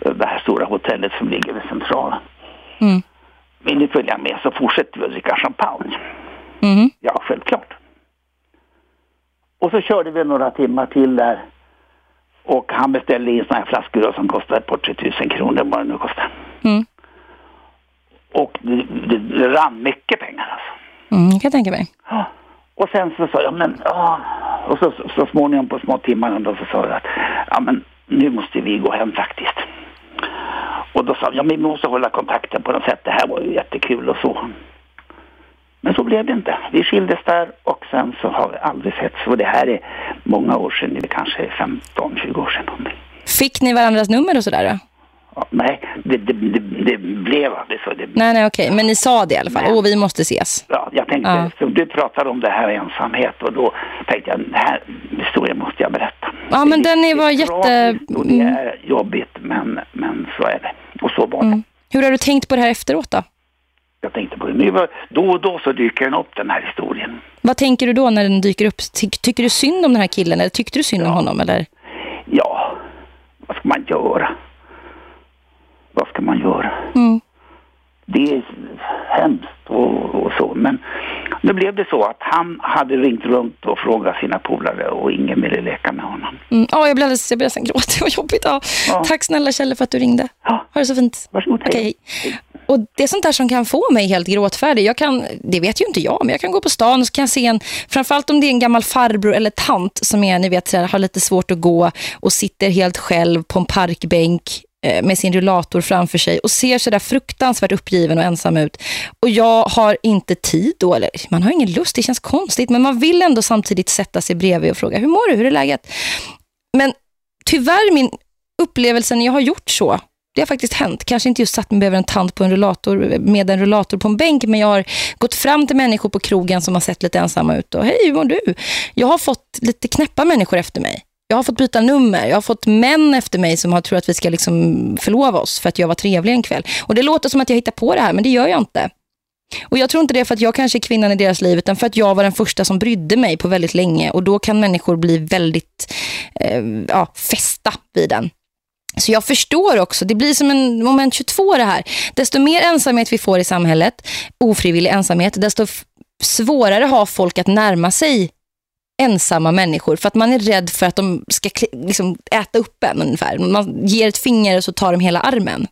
eh, det här stora hotellet som ligger vid centralen. Mm. Vill ni följa med så fortsätter vi att dricka champagne. Mm. Ja, självklart. Och så körde vi några timmar till där. Och han beställde in såna här flaskor som par tre tusen kronor vad det nu kostar. Mm. Och det, det, det rann mycket pengar alltså. Mm, kan jag tänka mig. Ja. Och sen så sa jag, men ja. Och så, så, så småningom på små timmarna då så sa jag att, ja men nu måste vi gå hem faktiskt. Och då sa jag, ja men vi måste hålla kontakten på något sätt. Det här var ju jättekul och så. Men så blev det inte. Vi skildes där och sen så har vi aldrig setts. Och det här är många år sedan, det är kanske 15-20 år sedan. Fick ni varandras nummer och sådär då? Nej, det, det, det, det, blev aldrig så. Det, nej, nej, okej. Men ni sa det i alla fall. Åh, vi måste ses. Ja, jag tänkte, ja. så du pratade om det här ensamhet och då tänkte jag, den här historien måste jag berätta. Ja, men den är var jätte... Det mm. är jobbigt, men, men så är det. Och så var det. Mm. Hur har du tänkt på det här efteråt då? Jag tänkte på det. Nu, då och då så dyker den upp, den här historien. Vad tänker du då när den dyker upp? Ty tycker du synd om den här killen eller tyckte du synd ja. om honom? Eller? Ja, vad ska man göra? Vad ska man göra? Mm. Det är hemskt och, och, så, men nu blev det så att han hade ringt runt och frågat sina polare och ingen ville leka med honom. Mm. Oh, jag blev alldeles, jag blev nästan det var jobbigt. Ja. Ja. Tack snälla Kjell för att du ringde. Ja. Ha det så fint. Varsågod, hej. Okay. Och det är sånt där som kan få mig helt gråtfärdig. Jag kan, det vet ju inte jag, men jag kan gå på stan och så kan jag se en, framförallt om det är en gammal farbror eller tant som är, ni vet, så här, har lite svårt att gå och sitter helt själv på en parkbänk Eh, med sin rullator framför sig och ser så där fruktansvärt uppgiven och ensam ut. Och jag har inte tid då, eller man har ingen lust, det känns konstigt, men man vill ändå samtidigt sätta sig bredvid och fråga, hur mår du, hur är läget? Men tyvärr min upplevelse när jag har gjort så det har faktiskt hänt. Kanske inte just satt mig över en tant på en rullator med en rullator på en bänk, men jag har gått fram till människor på krogen som har sett lite ensamma ut och hej, hur mår du? Jag har fått lite knäppa människor efter mig. Jag har fått byta nummer. Jag har fått män efter mig som har tror att vi ska liksom förlova oss för att jag var trevlig en kväll. Och det låter som att jag hittar på det här, men det gör jag inte. Och jag tror inte det är för att jag kanske är kvinnan i deras liv utan för att jag var den första som brydde mig på väldigt länge. Och då kan människor bli väldigt eh, ja, fästa vid den. Så jag förstår också, det blir som en moment 22 det här. Desto mer ensamhet vi får i samhället, ofrivillig ensamhet, desto svårare har folk att närma sig ensamma människor för att man är rädd för att de ska liksom äta upp en ungefär. Man ger ett finger och så tar de hela armen.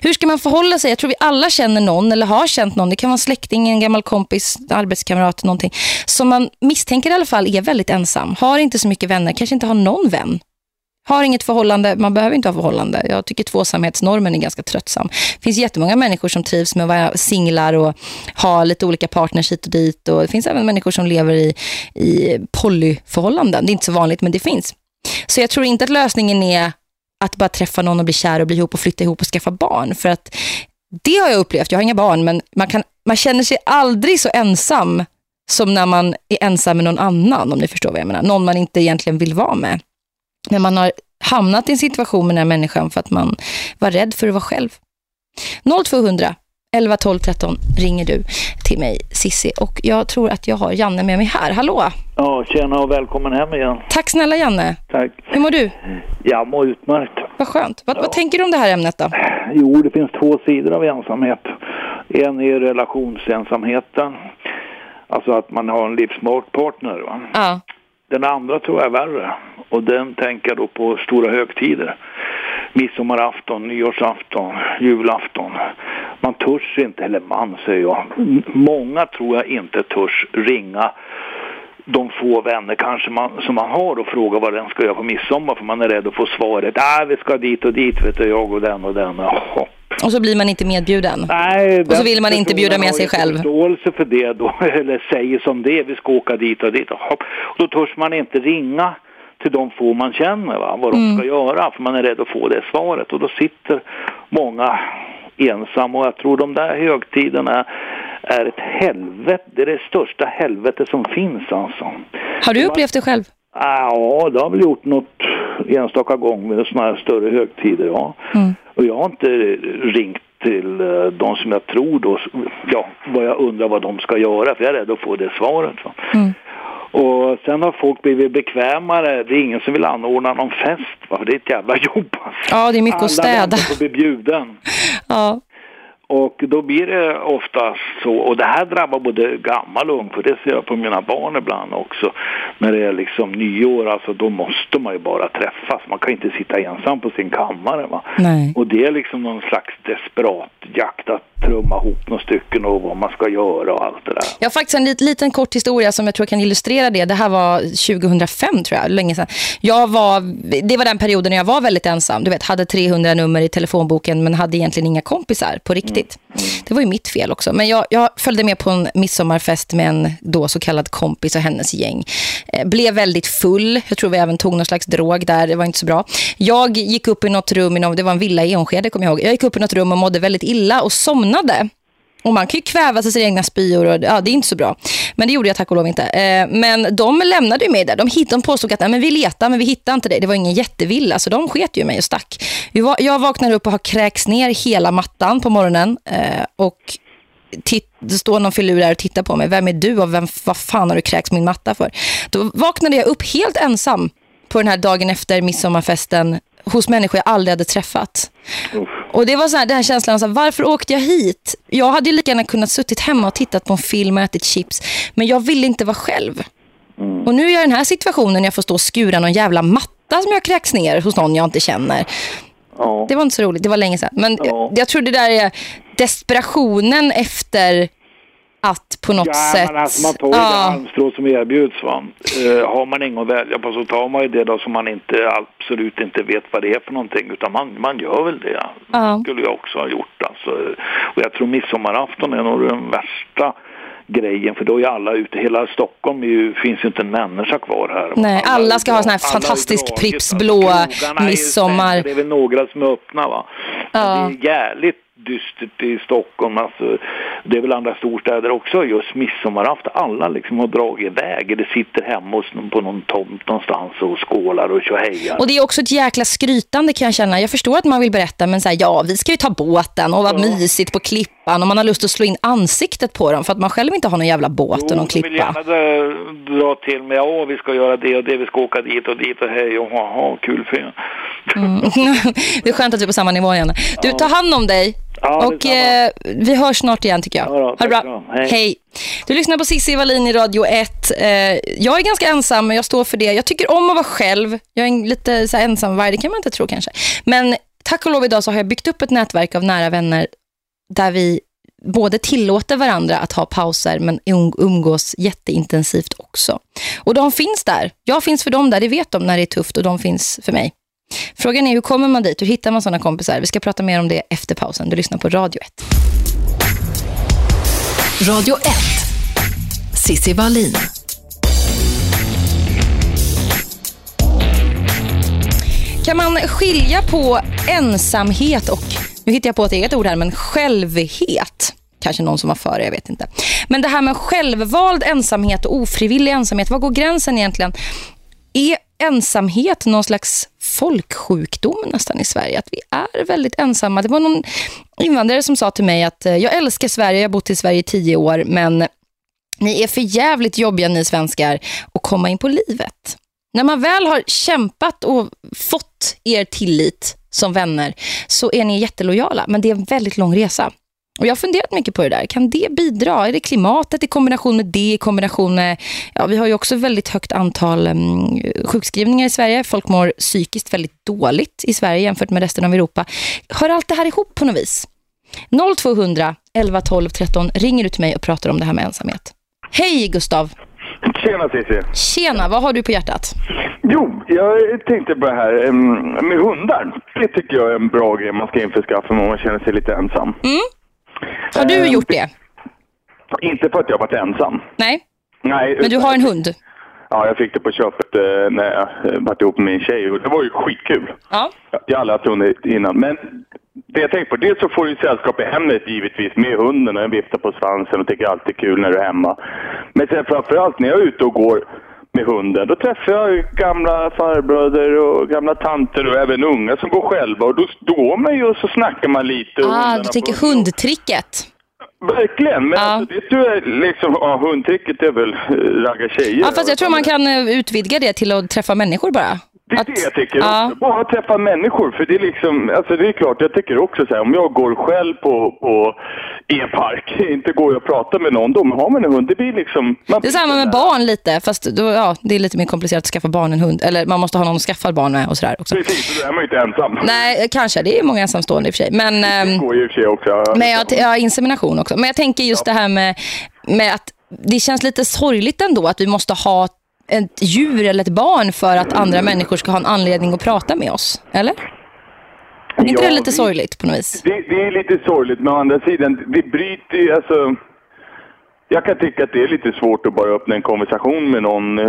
Hur ska man förhålla sig? Jag tror vi alla känner någon eller har känt någon. Det kan vara en släkting, en gammal kompis, arbetskamrat, någonting. Som man misstänker i alla fall är väldigt ensam. Har inte så mycket vänner, kanske inte har någon vän. Har inget förhållande, man behöver inte ha förhållande. Jag tycker tvåsamhetsnormen är ganska tröttsam. Det finns jättemånga människor som trivs med att vara singlar och ha lite olika partners hit och dit. Och det finns även människor som lever i, i polyförhållanden. Det är inte så vanligt, men det finns. Så jag tror inte att lösningen är att bara träffa någon och bli kär och bli ihop och flytta ihop och skaffa barn. För att det har jag upplevt. Jag har inga barn, men man, kan, man känner sig aldrig så ensam som när man är ensam med någon annan, om ni förstår vad jag menar. Någon man inte egentligen vill vara med. Men man har hamnat i en situation med den här människan för att man var rädd för att vara själv. 0200 11 12 13 ringer du till mig, Sissi. Och jag tror att jag har Janne med mig här. Hallå! Ja, tjena och välkommen hem igen. Tack snälla Janne. Tack. Hur mår du? Jag mår utmärkt. Vad skönt. Vad, ja. vad tänker du om det här ämnet då? Jo, det finns två sidor av ensamhet. En är relationsensamheten. Alltså att man har en livsmart partner. Va? Ja. Den andra tror jag är värre och den tänker jag då på stora högtider. Midsommarafton, nyårsafton, julafton. Man törs inte, eller man säger jag, många tror jag inte törs ringa de få vänner kanske man, som man har och fråga vad den ska göra på midsommar för man är rädd att få svaret. Ah, vi ska dit och dit vet du, jag och den och den. Jaha. Och så blir man inte medbjuden. Nej, och så vill man inte bjuda med sig själv. förståelse för det då, eller säger som det vi ska åka dit och dit. Och då törs man inte ringa till de få man känner va, vad de mm. ska göra för man är rädd att få det svaret och då sitter många ensamma och jag tror de där högtiderna är ett helvete, det är det största helvete som finns alltså. Har du upplevt det själv? Ja, det har väl gjort något enstaka gång med sådana här större högtider, ja. Mm. Och jag har inte ringt till eh, de som jag tror då, ja, vad jag undrar vad de ska göra, för jag är rädd att få det svaret. Mm. Och sen har folk blivit bekvämare. Det är ingen som vill anordna någon fest, va? det är ett jävla jobb. Alltså. Ja, det är mycket Alla att städa. Alla får bli bjuden. Ja. Och då blir det ofta så, och det här drabbar både gammal och ung, för det ser jag på mina barn ibland också. När det är liksom nyår, alltså då måste man ju bara träffas. Man kan inte sitta ensam på sin kammare. Va? Nej. Och det är liksom någon slags desperat jakt att trumma ihop några stycken och vad man ska göra och allt det där. Jag har faktiskt en liten, liten kort historia som jag tror kan illustrera det. Det här var 2005 tror jag, länge sedan. Jag var, det var den perioden när jag var väldigt ensam. Du vet, hade 300 nummer i telefonboken men hade egentligen inga kompisar på riktigt konstigt. Det var ju mitt fel också. Men jag, jag följde med på en midsommarfest med en då så kallad kompis och hennes gäng. Eh, blev väldigt full. Jag tror vi även tog någon slags drog där. Det var inte så bra. Jag gick upp i något rum, det var en villa i Enskede kommer jag ihåg. Jag gick upp i något rum och mådde väldigt illa och somnade. Och man kan ju kväva sig sina egna spyor och ja, det är inte så bra. Men det gjorde jag tack och lov inte. Eh, men de lämnade ju mig där. De, hit, de påstod att nej, men vi letar men vi hittar inte dig. Det var ingen jättevilla så de sket ju mig och stack. Jag vaknade upp och har kräks ner hela mattan på morgonen. Eh, och det står någon filur där och tittar på mig. Vem är du och vem, vad fan har du kräks min matta för? Då vaknade jag upp helt ensam på den här dagen efter midsommarfesten hos människor jag aldrig hade träffat. Uff. Och det var så här, den här känslan, så här, varför åkte jag hit? Jag hade ju lika gärna kunnat suttit hemma och tittat på en film och ätit chips. Men jag ville inte vara själv. Mm. Och nu är jag i den här situationen jag får stå och skura någon jävla matta som jag kräks ner hos någon jag inte känner. Ja. Det var inte så roligt, det var länge sedan. Men ja. jag, jag tror det där är desperationen efter att på något ja, sätt... Men alltså man tar ju ja. det halmstrå som erbjuds. Va? Uh, har man inget att välja på så tar man ju det då som man inte absolut inte vet vad det är för någonting. Utan man, man gör väl det. Ja. Skulle jag också ha gjort. Alltså. Och jag tror midsommarafton är nog den värsta grejen för då är alla ute, hela Stockholm ju, finns ju inte en människa kvar här. Nej, alla, alla ska ha sån här fantastisk Pripps blå midsommar. Det är väl några som är öppna va? Ja. Det är jävligt dystert i Stockholm. Alltså, det är väl andra storstäder också just midsommarafton. Alla liksom har dragit iväg. Det sitter hemma hos, på någon tomt någonstans och skålar och tjohejar. Och det är också ett jäkla skrytande kan jag känna. Jag förstår att man vill berätta men så här, ja vi ska ju ta båten och vara ja. mysigt på klippan och man har lust att slå in ansiktet på dem för att man själv inte har någon jävla båt och någon klippa. Jo, vill gärna dra till med, ja vi ska göra det och det, vi ska åka dit och dit och hej och ha, kul för mm. Det är skönt att vi är på samma nivå igen. Du, ja. ta hand om dig. Ja, och eh, vi hörs snart igen tycker jag. Ja, då, ha det bra. Hej. Hej. Du lyssnar på Cissi Wallin i Radio 1. Eh, jag är ganska ensam men jag står för det. Jag tycker om att vara själv. Jag är lite så ensam varje, det kan man inte tro kanske. Men tack och lov idag så har jag byggt upp ett nätverk av nära vänner där vi både tillåter varandra att ha pauser men um-, umgås jätteintensivt också. Och de finns där. Jag finns för dem där, det vet de när det är tufft och de finns för mig. Frågan är hur kommer man dit? Hur hittar man sådana kompisar? Vi ska prata mer om det efter pausen. Du lyssnar på Radio 1. Radio 1. Sissi Wallin. Kan man skilja på ensamhet och, nu hittar jag på ett eget ord här, men självhet? Kanske någon som var före, jag vet inte. Men det här med självvald ensamhet och ofrivillig ensamhet, vad går gränsen egentligen? Är ensamhet någon slags folksjukdom nästan i Sverige. Att vi är väldigt ensamma. Det var någon invandrare som sa till mig att eh, jag älskar Sverige, jag har bott i Sverige i tio år men ni är för jävligt jobbiga ni svenskar att komma in på livet. När man väl har kämpat och fått er tillit som vänner så är ni jättelojala. Men det är en väldigt lång resa. Och jag har funderat mycket på det där. Kan det bidra? Är det klimatet i kombination med det i kombination med... Ja, vi har ju också väldigt högt antal um, sjukskrivningar i Sverige. Folk mår psykiskt väldigt dåligt i Sverige jämfört med resten av Europa. Hör allt det här ihop på något vis? 0200 11 12 13 ringer du till mig och pratar om det här med ensamhet. Hej Gustav! Tjena Cissi! Tjena, vad har du på hjärtat? Jo, jag tänkte på det här med hundar. Det tycker jag är en bra grej man ska införskaffa om man känner sig lite ensam. Mm. Har du gjort det? Inte för att jag varit ensam. Nej. Nej. Men du har en hund? Ja, jag fick det på köpet eh, när jag eh, varit ihop med min tjej och det var ju skitkul. Ja. Jag har aldrig haft hund innan. Men det jag tänkte på, dels så får du sällskap i hemmet givetvis med hunden och en viftar på svansen och tycker alltid kul när du är hemma. Men sen framförallt när jag är ute och går med hunden. Då träffar jag gamla farbröder och gamla tanter och även unga som går själva. Och då, då går man ju och så snackar man lite. Ah, du tänker hundtricket? Verkligen, men ja. alltså, det jag liksom, ja, hundtricket är väl ragga tjejer. Ja, fast jag tror man kan eh, utvidga det till att träffa människor bara. Det är att, det jag tycker ja. också. Bara träffa människor. För det är liksom, alltså det är klart, jag tycker också så här, om jag går själv på, på i en park, inte går jag och pratar med någon, då har man en hund, det blir liksom... det är samma med barn lite, fast då, ja, det är lite mer komplicerat att skaffa barn en hund. Eller man måste ha någon att skaffa barn med och sådär också. Precis, då är man ju inte ensam. Nej, kanske. Det är många ensamstående i och för sig. Men, det ehm, går ju i och för sig också. Men jag, ja, insemination också. Men jag tänker just ja. det här med, med att det känns lite sorgligt ändå att vi måste ha ett djur eller ett barn för att andra människor ska ha en anledning att prata med oss, eller? Är inte Ja, det lite vi- sorgligt på något vis? Det, det är lite sorgligt, men å andra sidan, vi bryter ju alltså... Jag kan tycka att det är lite svårt att bara öppna en konversation med någon eh,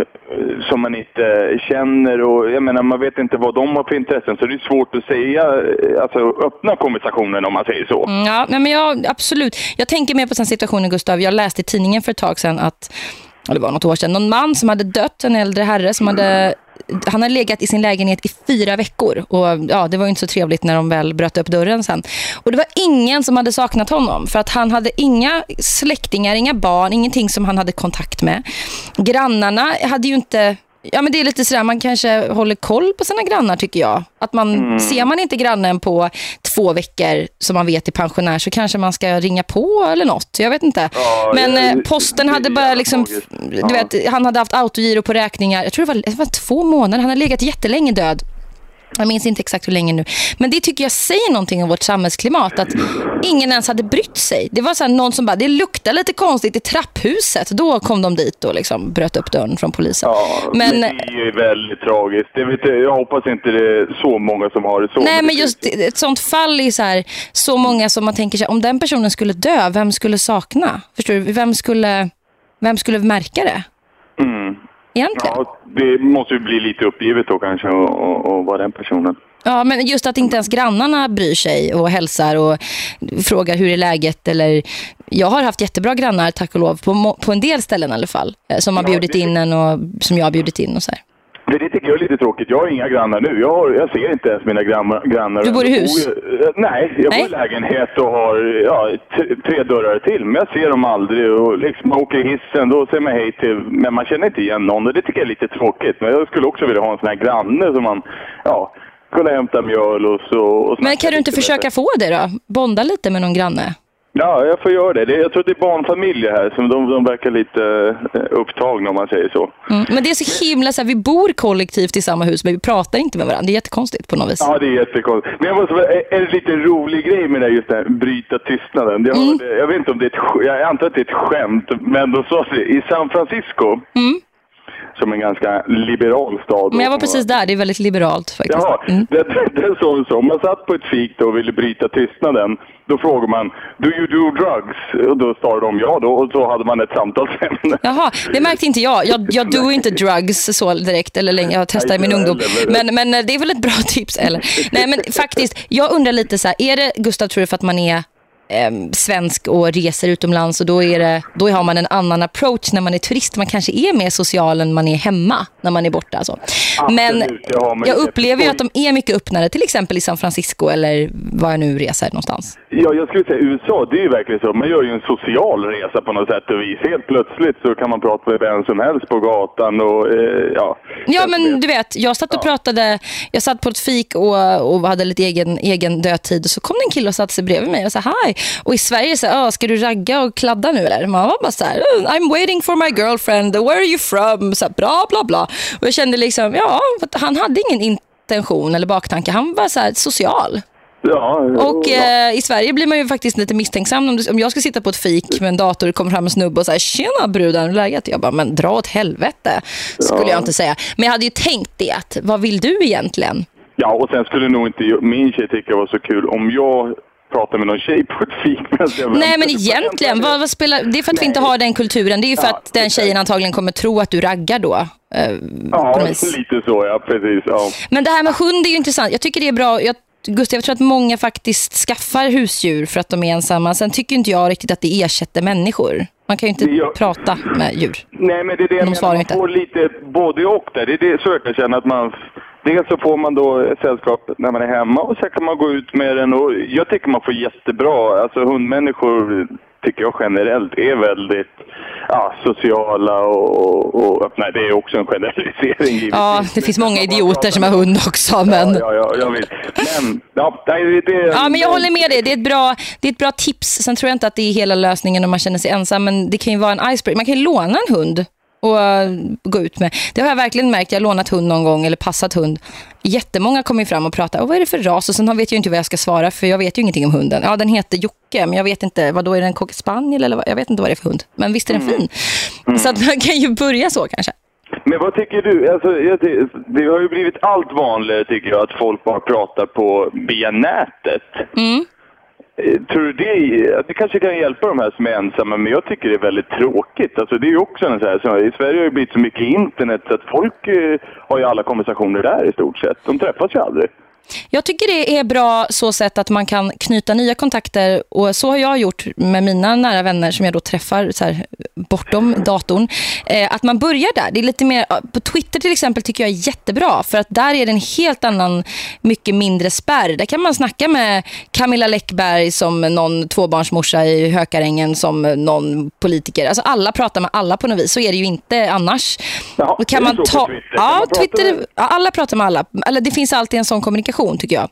som man inte känner och jag menar, man vet inte vad de har för intressen så det är svårt att säga, eh, alltså öppna konversationen om man säger så. Mm, Ja, men jag, absolut. Jag tänker mer på den situationen, Gustav. Jag läste i tidningen för ett tag sedan att, det var något år sedan, någon man som hade dött, en äldre herre som hade han hade legat i sin lägenhet i fyra veckor och ja, det var ju inte så trevligt när de väl bröt upp dörren sen. Och det var ingen som hade saknat honom för att han hade inga släktingar, inga barn, ingenting som han hade kontakt med. Grannarna hade ju inte Ja, men det är lite sådär, man kanske håller koll på sina grannar tycker jag. Att man, ser man inte grannen på två veckor som man vet är pensionär så kanske man ska ringa på eller något. Jag vet inte. Ja, men eh, posten det är hade bara liksom, tragiskt. du Ja. vet, han hade haft autogiro på räkningar. Jag tror det var, det var två månader. Han hade legat jättelänge död. Jag minns inte exakt hur länge nu. Men det tycker jag säger någonting om vårt samhällsklimat. Att ingen ens hade brytt sig. Det var så någon som bara, det luktar lite konstigt i trapphuset. Då kom de dit och liksom bröt upp dörren från polisen. Ja, men, det är ju väldigt tragiskt. Det vet jag, jag hoppas inte det är så många som har det så. nej, men just ett sånt fall är så här, så många som man tänker sig, om den personen skulle dö, vem skulle sakna? Förstår du? Vem skulle, vem skulle märka det? Egentligen. Ja, det måste ju bli lite uppgivet då kanske och, och, och vara den personen. Ja, men just att inte ens grannarna bryr sig och hälsar och frågar hur är läget eller jag har haft jättebra grannar tack och lov på, på en del ställen i alla fall eh, som har bjudit in en och som jag har bjudit in och så här. För det tycker jag är lite tråkigt. Jag har inga grannar nu. Jag, har, jag ser inte ens mina grannar. grannar. Du bor i hus? Jag eh, nej, jag Nej. bor i lägenhet och har ja, tre dörrar till. Men jag ser dem aldrig. Och liksom, man åker i hissen, då säger man hej till... Men man känner inte igen någon och det tycker jag är lite tråkigt. Men jag skulle också vilja ha en sån här granne som man... Ja, kunna hämta mjöl och så... Och Men kan du inte försöka få det då? Bonda lite med någon granne? Ja, jag får göra det. det jag tror det är barnfamiljer här som de, de verkar lite eh, upptagna om man säger så. Mm. Men det är så himla så här, vi bor kollektivt i samma hus men vi pratar inte med varandra. Det är jättekonstigt på något vis. Ja, det är jättekonstigt. Men jag måste är det lite rolig grej med det här, just det här, bryta tystnaden? Jag, Mm. jag vet inte om det är ett, jag antar att det är ett skämt, men då sa det i San Francisco, Mm. Som en ganska liberal stad. Men jag var precis där, det är väldigt liberalt faktiskt. Jaha, Mm. det, det, det hon så. Om man satt på ett fik och ville bryta tystnaden, då frågar man Do you do drugs? Och då svarade de ja då, och så hade man ett samtalsämne. Jaha, det märkte inte jag. Jag, jag do inte drugs så direkt eller länge. Jag testar i min ungdom. men- Men, eh, det är väl ett bra tips. Eller? Nej, men faktiskt, jag undrar lite så här. Är det, Gustav, tror du för att man är svensk och reser utomlands och då, är det, då har man en annan approach när man är turist. Man kanske är mer social än man är hemma när man är borta. Alltså. Men jag upplever ju att de är mycket öppnare, till exempel i San Francisco eller var jag nu reser någonstans. Ja, jag skulle säga USA, det är ju verkligen så. Man gör ju en social resa på något sätt och vis. Helt plötsligt så kan man prata med vem som helst på gatan och eh, ja. Ja, men du vet, jag satt och pratade, jag satt på ett fik och, och hade lite egen, egen dödtid och så kom det en kille och satte sig bredvid mig och sa hej. Och i Sverige så här, "Ah, ska du ragga och kladda nu eller? Man var bara så här, "Oh, I'm waiting for my girlfriend, where are you from? Så här, bla bla bla. Och jag kände liksom, ja, han hade ingen intention eller baktanke, han var så här social. Ja, Och eh, i Sverige blir man ju faktiskt lite misstänksam om, du, om jag ska sitta på ett fik med en dator och kommer fram en snubbe och säger tjena bruden, läget? Jag bara, men dra åt helvete, skulle Ja. jag inte säga. Men jag hade ju tänkt det, att, vad vill du egentligen? ja, och sen skulle nog inte min tjej tycka det var så kul om jag pratar med någon tjej på ett fik. jag Nej, men egentligen, vad, vad spelar, det är för att vi inte har den kulturen. Det är ju för Ja, att den tjejen antagligen kommer tro att du raggar då. Eh, Ja, lite så, ja, precis. Ja. Men det här med hund är ju intressant. Jag tycker det är bra. Jag, Gustav, jag tror att många faktiskt skaffar husdjur för att de är ensamma. Sen tycker inte jag riktigt att det ersätter människor. Man kan ju inte gör- prata med djur. Nej, men det är det jag De menar. Man får lite både och där. Det är det så jag kan känna att man... Dels så får man då sällskap när man är hemma och sen kan man gå ut med den. Och jag tycker man får jättebra... Alltså hundmänniskor tycker jag generellt är väldigt ja, sociala och, och öppna. Det är också en generalisering givetvis. Ja, det finns många idioter som har hund också, men... Ja, ja, ja, jag vet. Men, ja, det, det, Ja, men jag håller med dig. Det är, ett bra, det är ett bra tips. Sen tror jag inte att det är hela lösningen om man känner sig ensam. Men det kan ju vara en icebreaker. Man kan ju låna en hund och eh, gå ut med. Det har jag verkligen märkt. Jag har lånat hund någon gång eller passat hund. Jättemånga kommer fram och pratar. Och vad är det för ras? Och sen vet jag inte vad jag ska svara för jag vet ju ingenting om hunden. Ja, den heter Jocke, men jag vet inte. Vad då är det en cocker spaniel eller vad? Jag vet inte vad det är för hund. Men visst är den fin. Så att man kan ju börja så kanske. Men vad tycker du? Alltså, det har ju blivit allt vanligare tycker jag att folk bara pratar på via nätet. Mm. Eh, tror du det, det kanske kan hjälpa de här som är ensamma, men jag tycker det är väldigt tråkigt. Alltså det är ju också en så här, så I Sverige har det blivit så mycket internet så att folk eh, har ju alla konversationer där i stort sett. De träffas ju aldrig. Jag tycker det är bra så sätt att man kan knyta nya kontakter och så har jag gjort med mina nära vänner som jag då träffar så här, bortom datorn. Eh, att man börjar där. Det är lite mer på Twitter till exempel tycker jag är jättebra för att där är det en helt annan mycket mindre spärr. Där kan man snacka med Camilla Läckberg som någon tvåbarnsmorsa i Hökarängen som någon politiker. Alltså alla pratar med alla på något vis. Så är det ju inte annars. Jaha, kan man ta Twitter? Ja, Twitter, alla pratar med alla. Eller det finns alltid en sån kommunikation kommunikation tycker jag.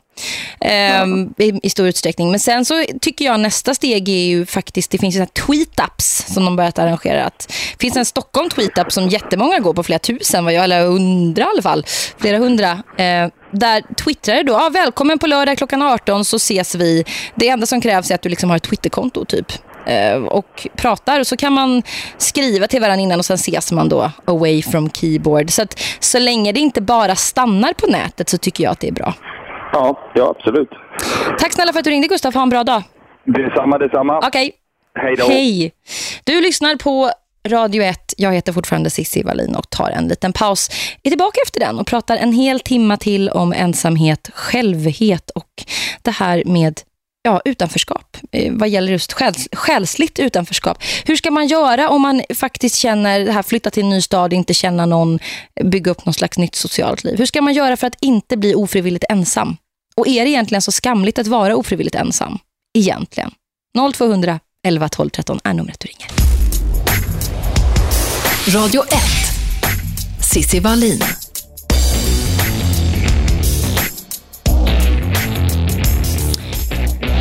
Ehm, i, i, stor utsträckning. Men sen så tycker jag nästa steg är ju faktiskt, det finns ju tweetups som de börjat arrangera. Att, det finns en Stockholm tweetup som jättemånga går på, flera tusen, vad jag, eller hundra i alla fall, flera hundra. Eh, där twittrar då, ah, välkommen på lördag klockan 18 så ses vi. Det enda som krävs är att du liksom har ett Twitterkonto typ ehm, och pratar och så kan man skriva till varandra innan och sen ses man då away from keyboard. Så att så länge det inte bara stannar på nätet så tycker jag att det är bra. Ja, ja absolut. Tack snälla för att du ringde Gustav. Ha en bra dag. Detsamma, detsamma. Okej. Okay. Hej då. Hej. Du lyssnar på Radio 1. Jag heter fortfarande Sissi Wallin och tar en liten paus. Är tillbaka efter den och pratar en hel timma till om ensamhet, självhet och det här med ja, utanförskap. Eh, vad gäller just själs, själsligt utanförskap. Hur ska man göra om man faktiskt känner det här flytta till en ny stad, inte känna någon, bygga upp någon slags nytt socialt liv? Hur ska man göra för att inte bli ofrivilligt ensam? Och är det egentligen så skamligt att vara ofrivilligt ensam? Egentligen. 0200 11 12 13 är numret du ringer. Radio 1. Sissi Wallin.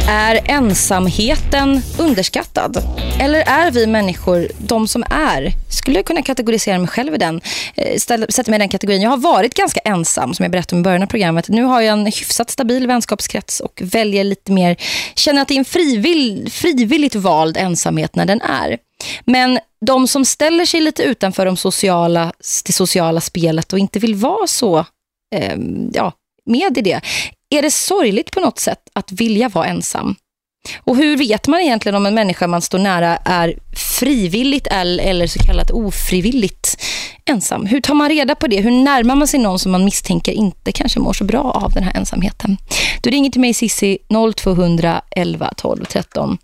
Är ensamheten underskattad? Eller är vi människor de som är? Skulle jag kunna kategorisera mig själv i den? Eh, sätta mig i den kategorin. Jag har varit ganska ensam som jag berättade i början av programmet. Nu har jag en hyfsat stabil vänskapskrets och väljer lite mer, känner att det är en frivill, frivilligt vald ensamhet när den är. Men de som ställer sig lite utanför de sociala, det sociala spelet och inte vill vara så eh, ja, med i det är det sorgligt på något sätt att vilja vara ensam? Och hur vet man egentligen om en människa man står nära är frivilligt eller så kallat ofrivilligt ensam? Hur tar man reda på det? Hur närmar man sig någon som man misstänker inte kanske mår så bra av den här ensamheten? Du ringer till mig Sissi 0200 11 12 13.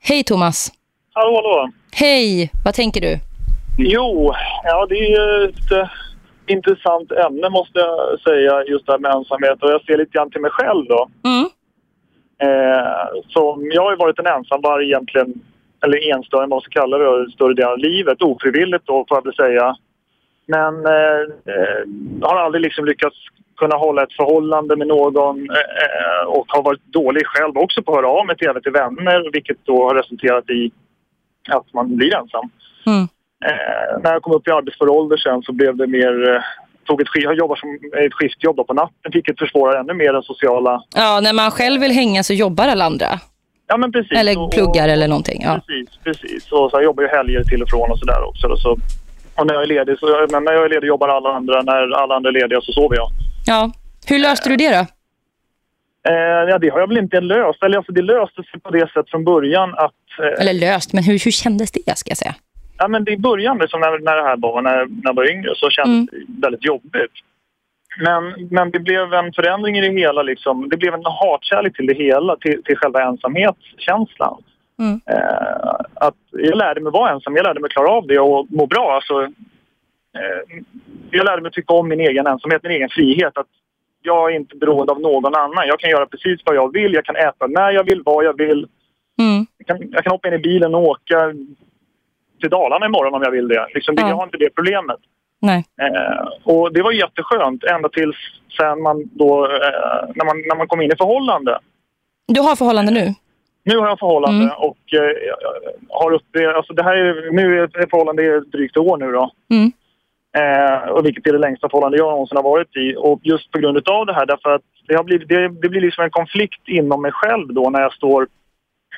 Hej Thomas. Hallå, hallå. Hej, vad tänker du? Jo, ja det är ett intressant ämne måste jag säga, just det här med ensamhet. Och jag ser lite grann till mig själv då. Mm. Eh, så jag har ju varit en ensamvarg egentligen, eller enstöring vad man ska kalla det, större delen av livet. Ofrivilligt då får jag väl säga. Men eh, eh, har aldrig liksom lyckats kunna hålla ett förhållande med någon eh, och har varit dålig själv också på att höra av mig till, till vänner vilket då har resulterat i att man blir ensam. Mm. Eh, när jag kom upp i arbetsför ålder sen så blev det mer... Eh, tog ett, jag jobbar som ett skiftjobb på natten, vilket försvårar ännu mer den sociala... Ja, när man själv vill hänga så jobbar alla andra. Ja, men precis. Eller och, pluggar eller någonting. Ja. Precis, precis. Och så jag jobbar ju helger till och från och sådär också. Då, så, och när jag är ledig så, men när jag är ledig jobbar alla andra. När alla andra är lediga så sover jag. Ja. Hur löste du det då? Eh, ja, det har jag väl inte löst. Eller alltså, det löste sig på det sätt från början att... Eh, Eller löst, men hur, hur kändes det ska jag säga? Ja, men i början, liksom, när, när det här var, när, när jag var yngre, så kändes det mm. väldigt jobbigt. Men, men det blev en förändring i det hela. Liksom. Det blev en hatkärlek till det hela, till, till själva ensamhetskänslan. Mm. Eh, att jag lärde mig vara ensam, jag lärde mig klara av det och må bra. Alltså, eh, jag lärde mig tycka om min egen ensamhet, min egen frihet. Att jag är inte beroende av någon annan. Jag kan göra precis vad jag vill, jag kan äta när jag vill, vad jag vill. Mm. Jag, kan, jag kan hoppa in i bilen och åka till Dalarna imorgon om jag vill det. Liksom, ja. Jag har inte det problemet. Nej. Eh, och det var jätteskönt ända tills sen man då, eh, när, man, när man kom in i förhållande. Du har förhållande nu? Nu har jag förhållande mm. och eh, har uppe, alltså det här är, nu är förhållande drygt ett år nu då. Mm. Eh, och vilket är det längsta förhållande jag någonsin har varit i. Och just på grund av det här, därför att det, har blivit, det, det blir liksom en konflikt inom mig själv då när jag står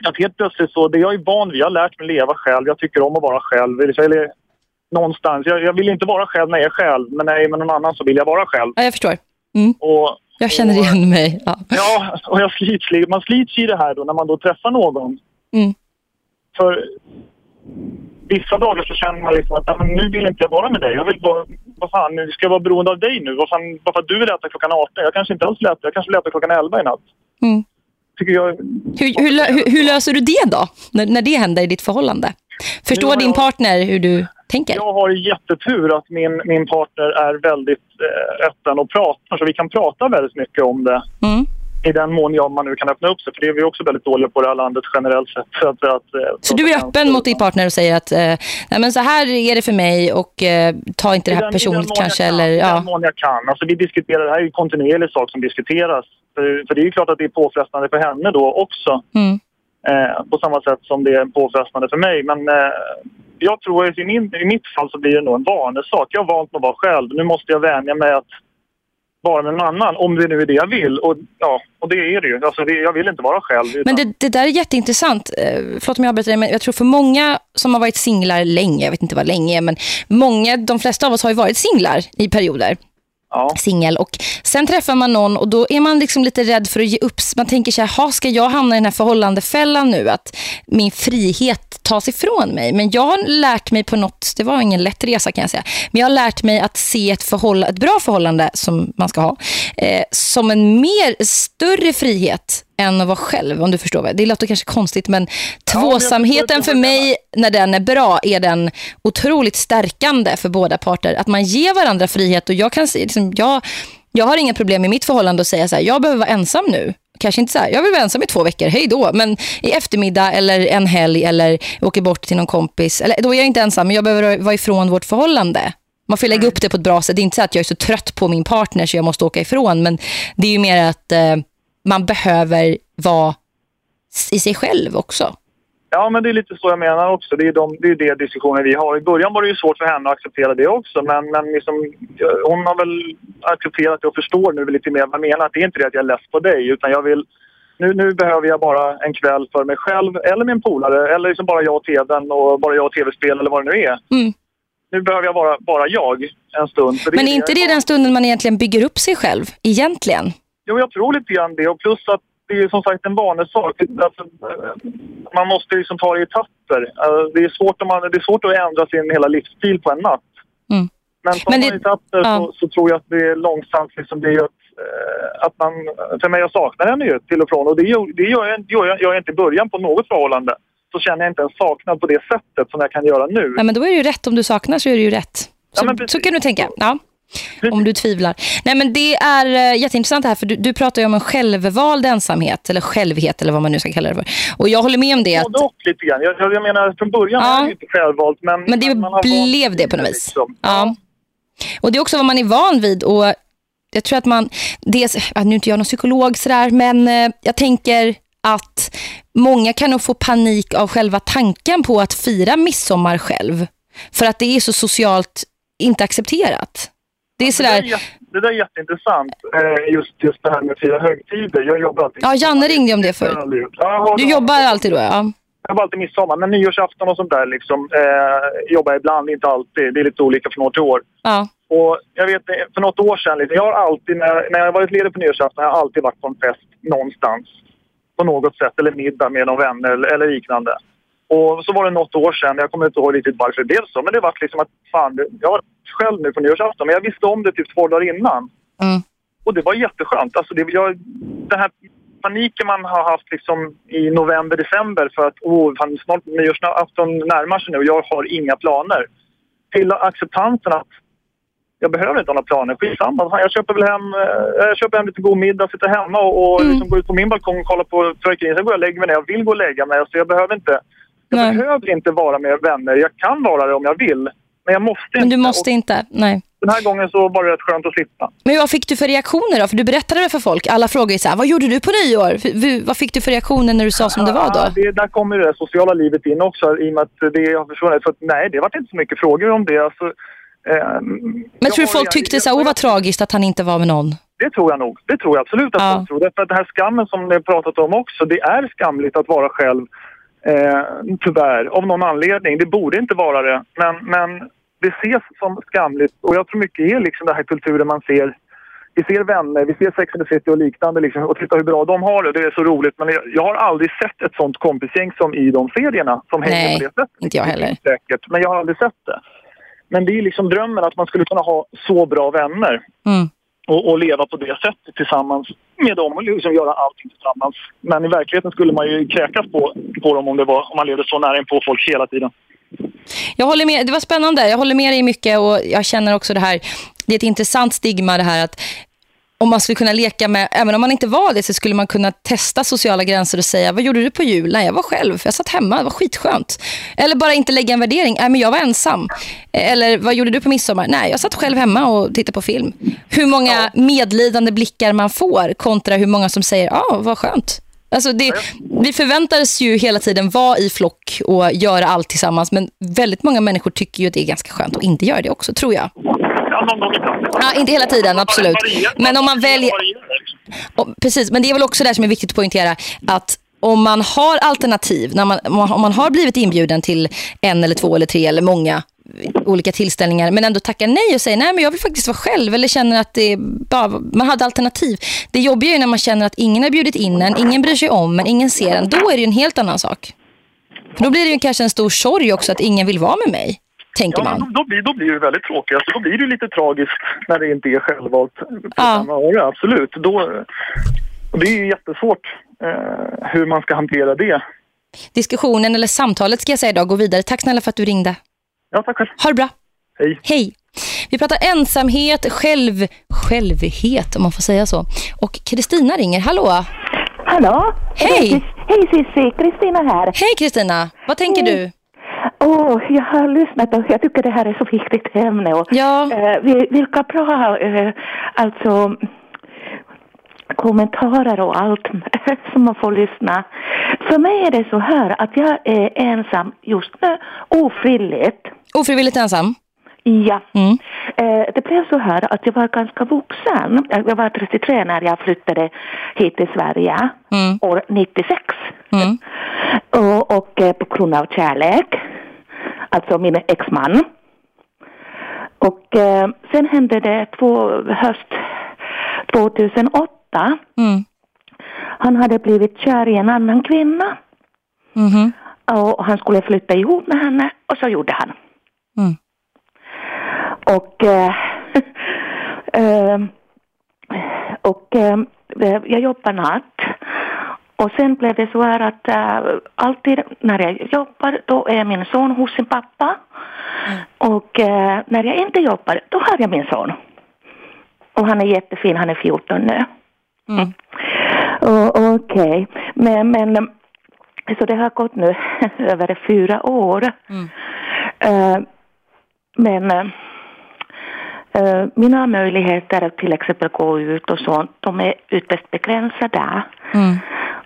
att helt plötsligt så, det jag är van vid, jag har lärt mig leva själv, jag tycker om att vara själv. Eller, någonstans. Jag, jag vill inte vara själv när jag är själv, men när jag är med någon annan så vill jag vara själv. Ja, jag förstår. Mm. Och, Jag känner igen mig. Ja. ja, och jag slits, li- man slits i det här då när man då träffar någon. Mm. För vissa dagar så känner man liksom att "Nej, men nu vill inte jag vara med dig. Jag vill bara, vad fan, nu ska jag vara beroende av dig nu. Vad fan, bara för att du vill äta klockan 18. Jag kanske inte alls vill äta. Jag kanske vill äta klockan 11 i natt. Mm. Tycker jag, Hur, hur, hur, löser du det då? När, när det händer i ditt förhållande? Förstår har din jag- partner hur du tänker? jag har jättetur att min, min partner är väldigt eh, öppen och pratar. Så vi kan prata väldigt mycket om det. Mm. I den mån jag, man nu kan öppna upp sig. För det är vi också väldigt dåliga på i det här landet generellt sett. Så, att, att, eh, Så du är öppen mot din partner och säger att eh, nej, men så här är det för mig och eh, ta inte det I här den- i personligt kanske. kan, Eller, I ja. den mån jag kan. Alltså, vi diskuterar, det här är ju en kontinuerlig sak som diskuteras. För, för det är ju klart att det är påfrestande för henne då också. Mm. Eh, på samma sätt som det är påfrestande för mig. Men eh, jag tror att i, min, i mitt fall så blir det nog en vanesak. Jag har valt att vara själv. Nu måste jag vänja mig att vara med någon annan. Om det nu är det jag vill. Och, ja, och det är det ju. Alltså, det, jag vill inte vara själv. Utan, Men det, det där är jätteintressant. Eh, Förlåt om jag avbryter dig, men jag tror för många som har varit singlar länge, jag vet inte vad länge men många, de flesta av oss har ju varit singlar i perioder ja. Singel och sen träffar man någon och då är man liksom lite rädd för att ge upp. Man tänker så här, ska jag hamna i den här förhållandefällan nu? Att min frihet tas ifrån mig. Men jag har lärt mig på något, det var ingen lätt resa kan jag säga. Men jag har lärt mig att se ett, förhåll, ett bra förhållande som man ska ha. Eh, som en mer större frihet än att vara själv, om du förstår vad. Det låter kanske konstigt, men tvåsamheten för mig, när den är bra, är den otroligt stärkande för båda parter. Att man ger varandra frihet och jag kan liksom, jag, jag har inga problem i mitt förhållande att säga så här, jag behöver vara ensam nu. Kanske inte så här, jag vill vara ensam i två veckor, hej då. Men i eftermiddag eller en helg eller åker bort till någon kompis. Eller, då är jag inte ensam, men jag behöver vara ifrån vårt förhållande. Man får lägga upp det på ett bra sätt. Det är inte så att jag är så trött på min partner så jag måste åka ifrån. Men det är ju mer att eh, man behöver vara i sig själv också. Ja, men det är lite så jag menar också. Det är, de, det är det diskussioner vi har. I början var det ju svårt för henne att acceptera det också. Men, men liksom, hon har väl accepterat det och förstår nu lite mer vad jag menar. Att det är inte det att jag är less på dig. Utan jag vill... Nu, nu behöver jag bara en kväll för mig själv eller min polare. Eller liksom bara jag och tvn och bara jag och tv-spel eller vad det nu är. Mm. Nu behöver jag vara bara jag en stund. Men är inte det den stunden man egentligen bygger upp sig själv, egentligen? Jo, jag tror lite grann det. Och plus att det är som sagt en vanesak. Alltså, eh, man måste liksom ta det i etapper. Eh, Det är, svårt om man, det är svårt att ändra sin hela livsstil på en natt. Mm. Men man det- i etapper ja. så, så tror jag att det är långsamt liksom blir att, eh, att man... För mig, jag saknar henne ju till och från. Och det det gör, jag, gör, jag, gör jag inte i början på något förhållande. Så känner jag inte en saknad på det sättet som jag kan göra nu. Ja, men då är det ju rätt. Om du saknar så är det ju rätt. Ja, Så, precis. så kan du tänka. Ja. Om du tvivlar. Nej, men det är uh, jätteintressant det här. För du, du pratar ju om en självvald ensamhet. Eller självhet eller vad man nu ska kalla det för. Och jag håller med om det. Att, Både och lite grann. Jag, jag, menar, från början Ja. är det inte självvalt. Men, men det blev det på något vis. liksom. Ja. Och det är också vad man är van vid. Och jag tror att man... Dels, ja, nu är inte jag någon psykolog sådär. Men eh, jag tänker att många kan nog få panik av själva tanken på att fira midsommar själv. För att det är så socialt inte accepterat. Det är Det där är, sådär... det där är jätteintressant, eh, just, just det här med fira högtider. Jag jobbar alltid Ja, Janne ringde om det förut. Ja, Du jobbar alltid då, ja. Jag jobbar alltid midsommar, men nyårsafton och sånt där liksom, eh, jobbar jag ibland, inte alltid. Det är lite olika från år till år. ja. Och jag vet, eh, för något år sedan, liksom, jag har alltid, när, jag- när jag varit ledig på nyårsafton, har jag alltid varit på en fest någonstans. På något sätt, eller middag med några vänner eller, eller liknande. Och så var det något år sedan, jag kommer inte ihåg riktigt varför det blev så, men det var liksom att fan, jag var själv nu på nyårsafton, men jag visste om det typ två dagar innan. Mm. Och det var jätteskönt. Alltså det, jag, den här paniken man har haft liksom i november, december för att oh, fan, snart nyårsafton närmar sig nu och jag har inga planer. Till acceptansen att jag behöver inte ha några planer. Skitsamma. Fan, Jag köper väl hem, eh, jag köper hem lite god middag, sitter hemma och, och Mm. liksom går ut på min balkong och kollar på fyrverkerier. Sen går jag och lägger mig när jag vill gå och lägga mig. Så jag behöver inte, jag Nej. behöver inte vara med vänner. Jag kan vara det om jag vill. Men jag måste Men inte. du måste inte, nej. den här gången så var det rätt skönt att slippa. Men vad fick du för reaktioner då? För du berättade det för folk. Alla frågar ju så här, vad gjorde du på nyår? Vad fick du för reaktioner när du sa som det var då? det, där kommer det sociala livet in också i och med att det har försvunnit. Så att, nej, det var inte så mycket frågor om det. Alltså, eh, Men tror du folk tyckte så här, åh vad tragiskt att han inte var med någon? Det tror jag nog. Det tror jag absolut att Ja. folk tror. Därför att den här skammen som ni har pratat om också, det är skamligt att vara själv. Eh, tyvärr, av någon anledning. Det borde inte vara det. Men, men det ses som skamligt och jag tror mycket är liksom den här kulturen man ser vi ser vänner, vi ser Sex and the City och liknande liksom, och titta hur bra de har det. Det är så roligt. Men jag, jag har aldrig sett ett sånt kompisgäng som i de serierna som Nej, hänger på det sättet. inte jag heller. Säkert, men jag har aldrig sett det. Men det är liksom drömmen att man skulle kunna ha så bra vänner Mm. och, och leva på det sättet tillsammans med dem och liksom göra allting tillsammans. Men i verkligheten skulle man ju kräkas på, på dem om, det var, om man levde så nära in på folk hela tiden. Jag håller med, det var spännande. Jag håller med dig mycket och jag känner också det här, det är ett intressant stigma det här att om man skulle kunna leka med, även om man inte var det så skulle man kunna testa sociala gränser och säga, vad gjorde du på jul? Nej, jag var själv, jag satt hemma, det var skitskönt. Eller bara inte lägga en värdering, nej men jag var ensam. Eller vad gjorde du på midsommar? Nej, jag satt själv hemma och tittade på film. Hur många medlidande blickar man får kontra hur många som säger, ja ah, vad skönt. Alltså det, vi förväntades ju hela tiden vara i flock och göra allt tillsammans men väldigt många människor tycker ju att det är ganska skönt att inte göra det också, tror jag. Ja, inte hela tiden, absolut. Men om man väljer... Och, precis, men det är väl också det som är viktigt att poängtera att om man har alternativ, när man, om man har blivit inbjuden till en eller två eller tre eller många olika tillställningar men ändå tackar nej och säger nej men jag vill faktiskt vara själv eller känner att det bara, man hade alternativ. Det jobbiga är ju när man känner att ingen har bjudit in en, ingen bryr sig om en, ingen ser en. Då är det ju en helt annan sak. För då blir det ju kanske en stor sorg också att ingen vill vara med mig, tänker Ja, man. men då, då, blir, då blir det väldigt tråkigt. Alltså, då blir det lite tragiskt när det inte är självvalt. på Ja. år, absolut. Då, det är ju jättesvårt eh, hur man ska hantera det. Diskussionen eller samtalet ska jag säga idag går vidare. Tack snälla för att du ringde. Ja, tack själv. Ha det bra. Hej. Hej. Vi pratar ensamhet, själv, självhet om man får säga så. Och Kristina ringer. Hallå. Hallå? Hej. Hej Cissi, Kristina här. Hej Kristina. Vad tänker du? Åh, jag har lyssnat och jag tycker det här är så viktigt ämne. Och, Ja. eh, vi- vilka bra eh, alltså, kommentarer och allt som man får lyssna. För mig är det så här att jag är ensam just nu, ofrivilligt. Ofrivilligt ensam? Ja. Mm. Eh, det blev så här att jag var ganska vuxen. Jag var 33 när jag flyttade hit till Sverige Mm. år 96. Mm. Och, och eh, på grund av kärlek, alltså min exman. Och eh, sen hände det två, höst 2008. Mm. Han hade blivit kär i en annan kvinna Mhm. och han skulle flytta ihop med henne och så gjorde han. Mm. Och, eh, eh, och eh, jag jobbar natt. Och sen blev det så här att eh, alltid när jag jobbar då är min son hos sin pappa. Och eh, när jag inte jobbar då har jag min son. Och han är jättefin, han är 14 nu. Mm. Och- Okej, men, men så det har gått nu över fyra år. Mm. Eh, men eh, mina möjligheter att till exempel gå ut och sånt, de är ytterst begränsade. Mm.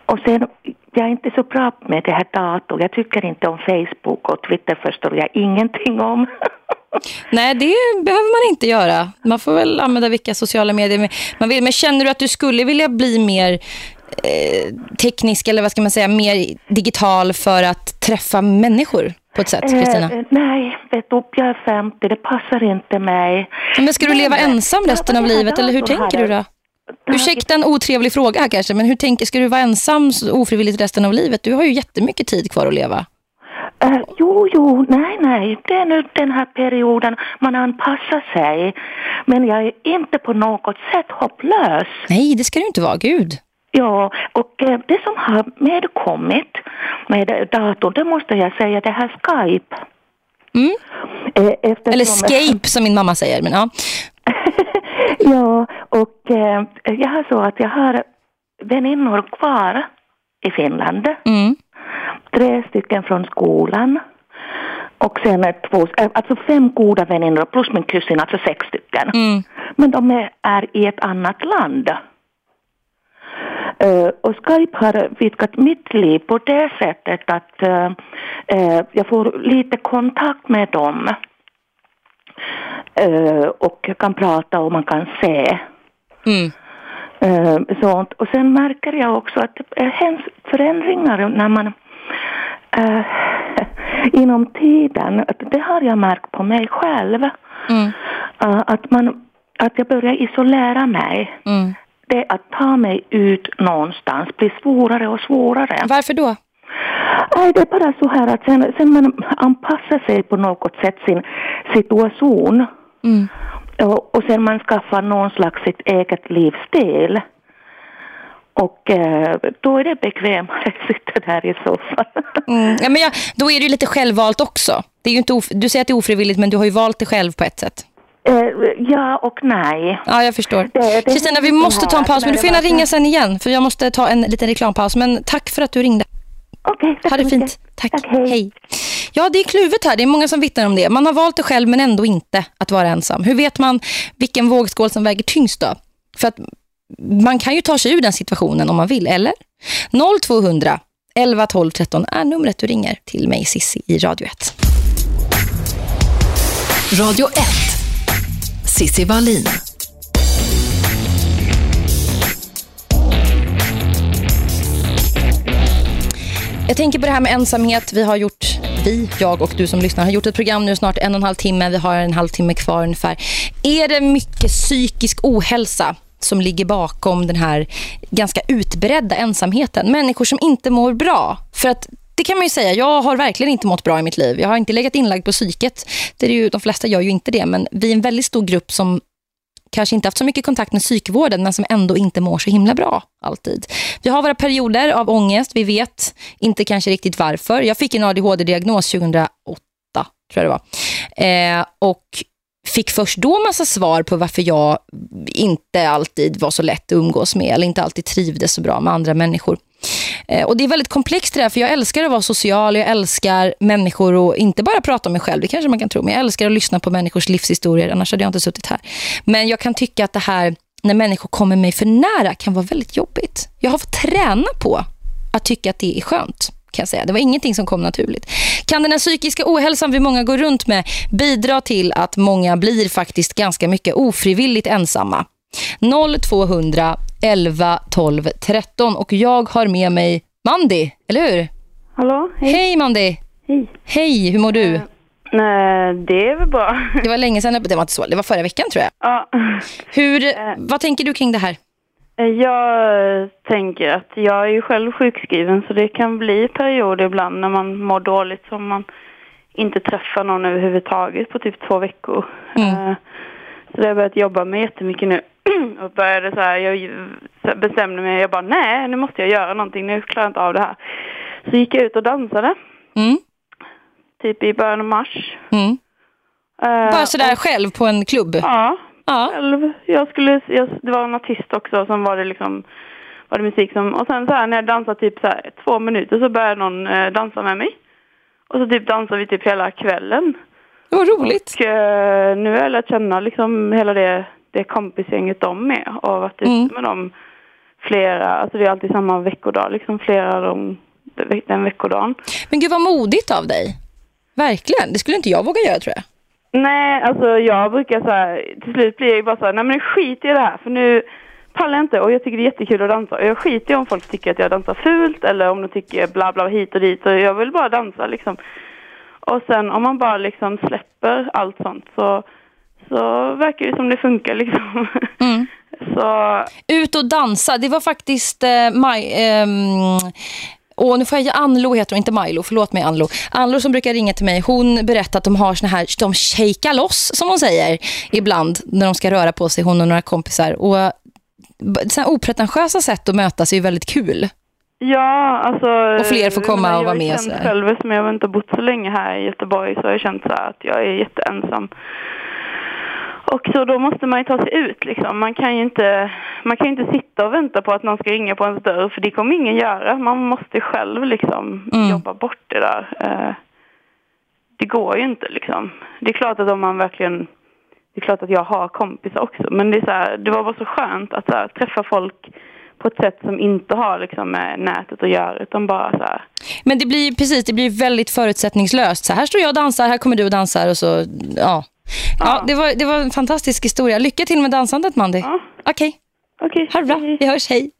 Och sen, jag är inte så bra med det här datorn. Jag tycker inte om Facebook och Twitter förstår jag ingenting om. Nej, det behöver man inte göra. Man får väl använda vilka sociala medier man vill. Men känner du att du skulle vilja bli mer eh, teknisk eller vad ska man säga, mer digital för att träffa människor på ett sätt, Kristina? Eh, eh, nej, vet du, jag är 50, det passar inte mig. Men ska du leva Nej, ensam resten av livet eller hur tänker du då? Ursäkta en otrevlig fråga här kanske, men hur tänker, ska du vara ensam ofrivilligt resten av livet? Du har ju jättemycket tid kvar att leva. Eh, jo, jo, nej, nej. Det är nu den här perioden man anpassar sig. Men jag är inte på något sätt hopplös. Nej, det ska du inte vara, gud. Ja, och eh, det som har medkommit med datorn, det måste jag säga, det här Skype. Mm. Eh, eftersom- Eller escape som min mamma säger. Men ja. ja, och eh, jag har så att jag har väninnor kvar i Finland. Mm. Tre stycken från skolan. Och sen är två, alltså fem goda väninnor plus min kusin, alltså sex stycken. Mm. Men de är, är i ett annat land. Och Skype har vidgat mitt liv på det sättet att jag får lite kontakt med dem. Och kan prata och man kan se. Mm. Sånt. Och sen märker jag också att det händer förändringar när man... eh, inom tiden, det har jag märkt på mig själv, mm. att, man, att jag börjar isolera mig. Mm. Det att ta mig ut någonstans blir svårare och svårare. Varför då? Nej, det är bara så här att sen, sen man anpassar sig på något sätt sin situation mm. och, och sen man skaffar någon slags sitt eget livsstil och eh, då är det bekvämare att sitta där i soffan. Mm. Ja, men ja, då är det lite självvalt också. Det är ju inte du säger att det är ofrivilligt men du har ju valt det själv på ett sätt. Eh, ja och nej. Ja, jag förstår. Kristina, vi måste ta en paus men du får gärna ringa sen igen för jag måste ta en liten reklampaus. Men tack för att du ringde. Okej, okay, tack Ha det fint. Tack. tack hej. hej. Ja, det är kluvet här. Det är många som vittnar om det. Man har valt det själv men ändå inte att vara ensam. Hur vet man vilken vågskål som väger tyngst då? För att man kan ju ta sig ur den situationen om man vill, eller? 0200 11 12 13 är numret du ringer till mig, Sissi, i Radio 1. Radio 1. Sissi Wallin. Jag tänker på det här med ensamhet. Vi har gjort, vi, jag och du som lyssnar, har gjort ett program nu snart en och en halv timme. Vi har en halvtimme kvar ungefär. Är det mycket psykisk ohälsa som ligger bakom den här ganska utbredda ensamheten. Människor som inte mår bra. För att det kan man ju säga, jag har verkligen inte mått bra i mitt liv. Jag har inte legat inlagd på psyket. Det är ju, de flesta gör ju inte det, men vi är en väldigt stor grupp som kanske inte haft så mycket kontakt med psykvården men som ändå inte mår så himla bra alltid. Vi har våra perioder av ångest, vi vet inte kanske riktigt varför. Jag fick en ADHD-diagnos 2008 tror jag det var. Eh, och fick först då massa svar på varför jag inte alltid var så lätt att umgås med eller inte alltid trivdes så bra med andra människor. Eh, och det är väldigt komplext det här för jag älskar att vara social, jag älskar människor och inte bara prata om mig själv, det kanske man kan tro, men jag älskar att lyssna på människors livshistorier, annars hade jag inte suttit här. Men jag kan tycka att det här, när människor kommer mig för nära kan vara väldigt jobbigt. Jag har fått träna på att tycka att det är skönt kan jag säga. Det var ingenting som kom naturligt. Kan den här psykiska ohälsan vi många går runt med bidra till att många blir faktiskt ganska mycket ofrivilligt ensamma? 0200 11 12 13 och jag har med mig Mandy, eller hur? Hallå, hej. Hej Mandy. Hej. Hej, hur mår du? Uh, nej, det är väl bra. Det var länge sedan, det var inte så, det var förra veckan tror jag. Ja. Hur, uh, vad tänker du kring det här? Jag tänker att jag är ju själv sjukskriven så det kan bli perioder ibland när man mår dåligt som man inte träffar någon överhuvudtaget på typ två veckor. Mm. Eh, så det har jag börjat jobba med jättemycket nu. Och började så här, jag bestämde mig, jag bara nej, nu måste jag göra någonting, nu klarar jag inte av det här. Så gick jag ut och dansade. Mm. Typ i början av mars. Mm. Uh, Bara sådär och, själv på en klubb? Ja, ja. själv. Jag skulle, jag, det var en artist också som var det liksom var det musik som, och sen så här när jag dansade typ så här, två minuter så började någon eh, dansa med mig. Och så typ dansade vi typ hela kvällen. Det var roligt. Och eh, nu har jag lärt känna liksom hela det, det kompisgänget de med och varit ute mm. med dem flera, alltså det är alltid samma veckodag, liksom flera de, den veckodagen. Men gud vad modigt av dig. Verkligen, det skulle inte jag våga göra tror jag. Nej, alltså jag brukar så här, till slut blir jag ju bara så här, nej men skit i det här för nu pallar jag inte och jag tycker det är jättekul att dansa. Jag skiter i om folk tycker att jag dansar fult eller om de tycker bla bla hit och dit och jag vill bara dansa liksom. Och sen om man bara liksom släpper allt sånt så, så verkar det som det funkar liksom. Mm. Så... Ut och dansa, det var faktiskt eh, maj, eh, och nu får jag Anlo heter hon, inte Milo, förlåt mig Anlo. Anlo som brukar ringa till mig, hon berättar att de har såna här, de shakar loss som hon säger ibland när de ska röra på sig, hon och några kompisar. Och sådana opretentiösa sätt att mötas är ju väldigt kul. Ja, alltså... Och fler får komma och vara med. Jag har känt själv, som jag har inte bott så länge här i Göteborg så har jag känt så att jag är jätteensam. Och så då måste man ju ta sig ut liksom. Man kan ju inte, man kan inte sitta och vänta på att någon ska ringa på ens dörr för det kommer ingen göra. Man måste själv liksom mm. jobba bort det där. Eh, det går ju inte liksom. Det är klart att om man verkligen, det är klart att jag har kompisar också men det är så här, det var bara så skönt att här, träffa folk på ett sätt som inte har liksom, med nätet att göra utan bara så här. Men det blir precis, det blir väldigt förutsättningslöst. Så här står jag och dansar, här kommer du och dansar och så, ja. Ja, det, var, det var en fantastisk historia. Lycka till med dansandet, Mandy. Ja. Okej. Okay. Okay. Ha det bra. Vi hörs. Hej.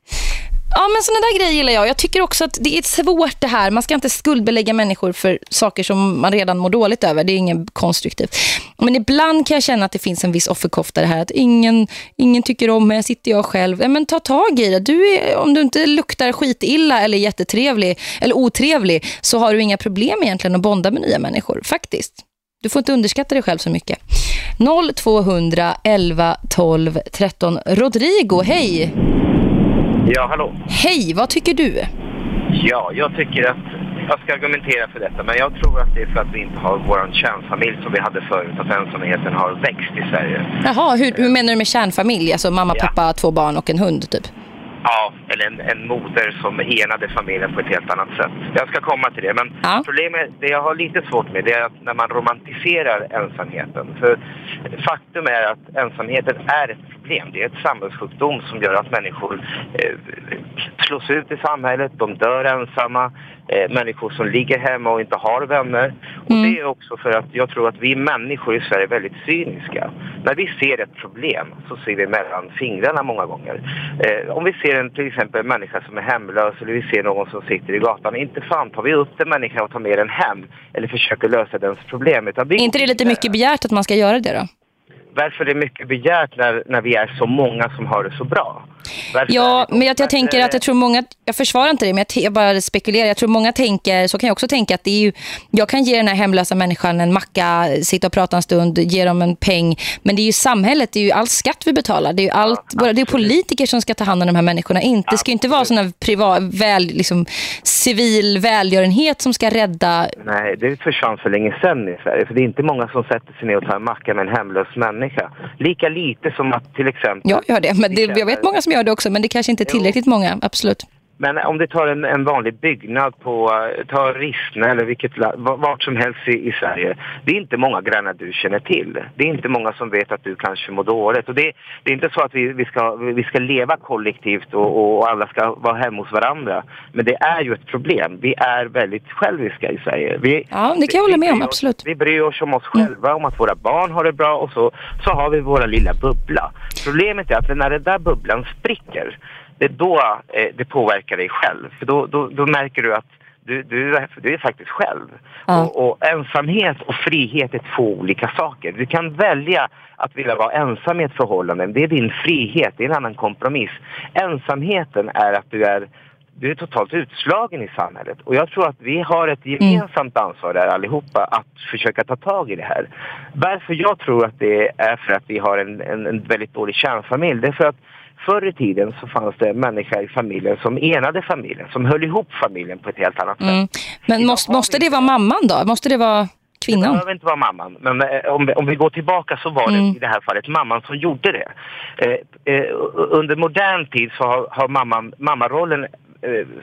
Ja, men sådana där grejer gillar jag. Jag tycker också att det är svårt det här. Man ska inte skuldbelägga människor för saker som man redan mår dåligt över. Det är inget konstruktivt. Men ibland kan jag känna att det finns en viss offerkofta det här. Att ingen, ingen tycker om mig, sitter jag själv. men ta tag i det. Du är, om du inte luktar skitilla eller jättetrevlig eller otrevlig så har du inga problem egentligen att bonda med nya människor. Faktiskt. Du får inte underskatta dig själv så mycket. 0200 11 12 13. Rodrigo, hej! Ja, hallå. Hej, vad tycker du? Ja, jag tycker att jag ska argumentera för detta, men jag tror att det är för att vi inte har vår kärnfamilj som vi hade förut, att ensamheten har växt i Sverige. Jaha, hur, hur menar du med kärnfamilj? Alltså mamma, ja. pappa, två barn och en hund typ? Ja, eller en, en moder som enade familjen på ett helt annat sätt. Jag ska komma till det, men ja. problemet, det jag har lite svårt med det är att när man romantiserar ensamheten. För faktum är att ensamheten är ett problem. Det är ett samhällssjukdom som gör att människor eh, slås ut i samhället, de dör ensamma eh, människor som ligger hemma och inte har vänner. Och mm. det är också för att jag tror att vi människor i Sverige är väldigt cyniska. När vi ser ett problem så ser vi mellan fingrarna många gånger. Eh, om vi ser en, till exempel en människa som är hemlös eller vi ser någon som sitter i gatan, inte fan tar vi upp den människan och tar med den hem eller försöker lösa dens problem. Utan vi är inte det lite mycket begärt att man ska göra det då? Varför är det mycket begärt när, när vi är så många som har det så bra? Varför ja, men jag, jag tänker att jag tror många, jag försvarar inte det, men jag, jag, bara spekulerar. Jag tror många tänker, så kan jag också tänka att det är ju, jag kan ge den här hemlösa människan en macka, sitta och prata en stund, ge dem en peng. Men det är ju samhället, det är ju all skatt vi betalar. Det är ju allt, ja, det är politiker som ska ta hand om de här människorna. Inte, det ska inte vara sån privat, väl, liksom, civil välgörenhet som ska rädda... Nej, det försvann för länge sedan i Sverige. För det är inte många som sätter sig ner och tar en macka med en hemlös människa. Lika lite som att till exempel... Ja, jag gör det. Men det, jag vet många som gör det också, men det kanske inte är tillräckligt jo. många, absolut. Men om du tar en, en vanlig byggnad på, ta Rissne eller vilket, vart som helst i, i, Sverige. Det är inte många grannar du känner till. Det är inte många som vet att du kanske mår dåligt. Och det, det är inte så att vi, vi, ska, vi ska leva kollektivt och, och, alla ska vara hemma hos varandra. Men det är ju ett problem. Vi är väldigt själviska i Sverige. Vi, ja, det kan jag hålla med om, absolut. vi bryr oss om oss själva, om att våra barn har det bra och så, så har vi våra lilla bubbla. Problemet är att när den där bubblan spricker det är då eh, det påverkar dig själv. För då, då, då märker du att du, du, du är faktiskt själv. Ja. Och, och, ensamhet och frihet är två olika saker. Du kan välja att vilja vara ensam i ett förhållande. Det är din frihet, det är en annan kompromiss. Ensamheten är att du är, du är totalt utslagen i samhället. Och jag tror att vi har ett mm. gemensamt ansvar där allihopa att försöka ta tag i det här. Varför jag tror att det är för att vi har en, en, en väldigt dålig kärnfamilj. Det är för att Förr i tiden så fanns det människor i familjen som enade familjen, som höll ihop familjen på ett helt annat sätt. Mm. Men måste, måste det vara mamman då? Måste det vara kvinnan? Det behöver inte vara mamman. Men eh, om vi, om vi går tillbaka så var det mm. i det här fallet mamman som gjorde det. Eh, eh, under modern tid så har, har mamman, mammarollen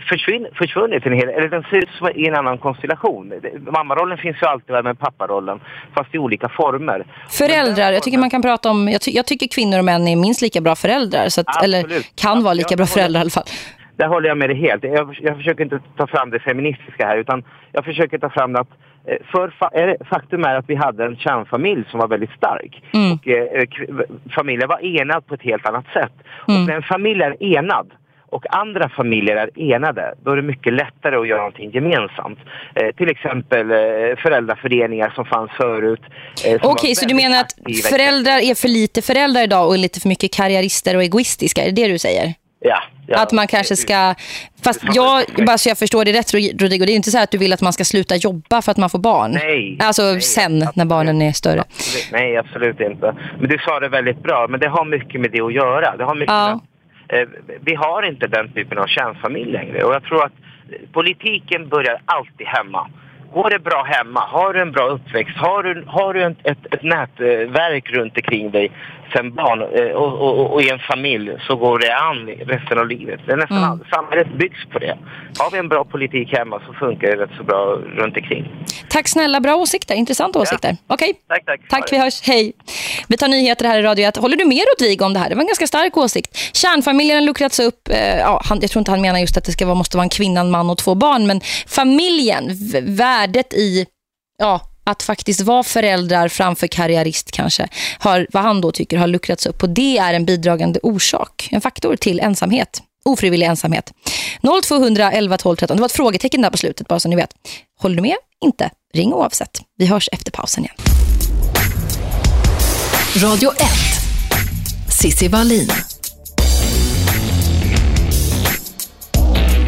försvinn, försvunnit en hel, eller den ser ut som i en annan konstellation. Mammarollen finns ju alltid där med papparollen, fast i olika former. Föräldrar, jag tycker man kan prata om, jag, ty jag tycker kvinnor och män är minst lika bra föräldrar, så att, eller kan vara lika bra föräldrar i alla fall. Där håller jag med dig helt. Jag, jag försöker inte ta fram det feministiska här, utan jag försöker ta fram att eh, för fa faktum är att vi hade en kärnfamilj som var väldigt stark. Mm. Och eh, familjen var enad på ett helt annat sätt. Mm. Och när en familj är enad och andra familjer är enade, då är det mycket lättare att göra någonting gemensamt. Eh, till exempel eh, föräldraföreningar som fanns förut. Eh, Okej, okay, så du menar att föräldrar är för lite föräldrar idag och lite för mycket karriärister och egoistiska? Är det det du säger? Ja, ja. Att man kanske ska... Fast jag, bara så jag förstår det rätt, Rodrigo, det är inte så att du vill att man ska sluta jobba för att man får barn. Nej. Alltså nej, sen, absolut. när barnen är större. Absolut. Nej, absolut inte. Men du sa det väldigt bra, men det har mycket med det att göra. Det har mycket ja. med Eh, vi har inte den typen av kärnfamilj längre. Och jag tror att politiken börjar alltid hemma. Går det bra hemma, har du en bra uppväxt, har du, har du ett, ett, ett nätverk runt omkring dig? Sen barn och, och, och, och, i en familj så går det an resten av livet. Det är nästan mm. Samhället byggs på det. Har vi en bra politik hemma så funkar det rätt så bra runt omkring. Tack snälla, bra åsikter, intressanta åsikter. Ja. Okej, okay. tack, tack. Tack, vi hörs, hej. Vi tar nyheter här i Radio 1. Håller du med Rodrigo om det här? Det var en ganska stark åsikt. Kärnfamiljen har luckrats upp. Eh, ja, han, jag tror inte han menar just att det ska vara, måste vara en kvinna, en man och två barn. Men familjen, värdet i ja, att faktiskt vara föräldrar framför karriärist kanske, har, vad han då tycker har luckrats upp. Och det är en bidragande orsak, en faktor till ensamhet. Ofrivillig ensamhet. 0200 11 12 13. Det var ett frågetecken där på slutet, bara så ni vet. Håller du med? Inte. Ring oavsett. Vi hörs efter pausen igen. Radio 1. Sissi Wallin.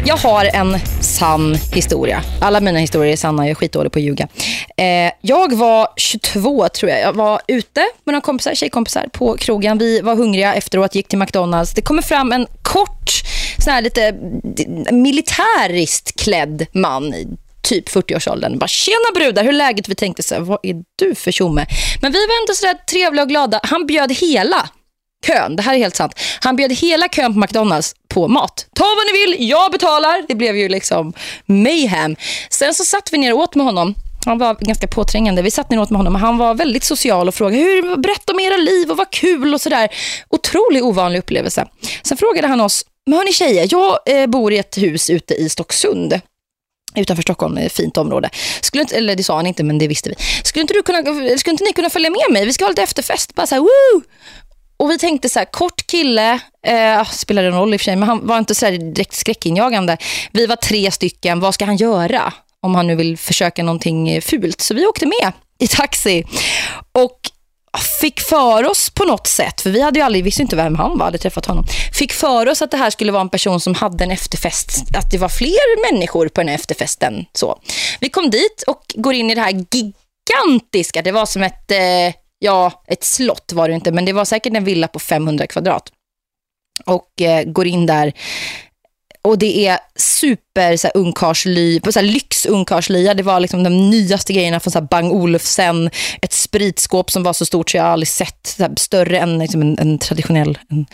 Jag har en sann historia. Alla mina historier är sanna, jag är skitdålig på att ljuga. Eh, jag var 22 tror jag. Jag var ute med några kompisar, tjejkompisar på krogen. Vi var hungriga efteråt, gick till McDonalds. Det kommer fram en kort, sån här lite eh, militäriskt klädd man i typ 40-årsåldern. Bara, tjena brudar, hur är läget? Vi tänkte så här, vad är du för tjomme? Men vi var ändå så där trevliga och glada. Han bjöd hela kön, det här är helt sant. Han bjöd hela kön på McDonalds på mat. Ta vad ni vill, jag betalar. Det blev ju liksom mayhem. Sen så satt vi ner och åt med honom. Han var ganska påträngande. Vi satt ner och åt med honom han var väldigt social och frågade hur berätta om era liv och vad kul och sådär. Otroligt ovanlig upplevelse. Sen frågade han oss, men hörni tjejer, jag eh, bor i ett hus ute i Stocksund utanför Stockholm, ett fint område. Skulle inte, eller det sa han inte, men det visste vi. Skulle inte, du kunna, skulle inte ni kunna följa med mig? Vi ska ha lite efterfest. Bara så här, woo! Och vi tänkte så här, kort kille, eh, ah, spelade en roll i och för sig, men han var inte så direkt skräckinjagande. Vi var tre stycken, vad ska han göra om han nu vill försöka någonting fult? Så vi åkte med i taxi och ah, fick för oss på något sätt, för vi hade ju aldrig, visste inte vem han var, hade träffat honom. Fick för oss att det här skulle vara en person som hade en efterfest, att det var fler människor på den här efterfesten. Så. Vi kom dit och går in i det här gigantiska, det var som ett... Eh, ja, ett slott var det inte, men det var säkert en villa på 500 kvadrat. Och eh, går in där och det är super så här, på så här, lyx ungkarslya. Det var liksom de nyaste grejerna från så här, Bang Olufsen. Ett spritskåp som var så stort så jag aldrig sett. Så här, större än liksom, en, en traditionell en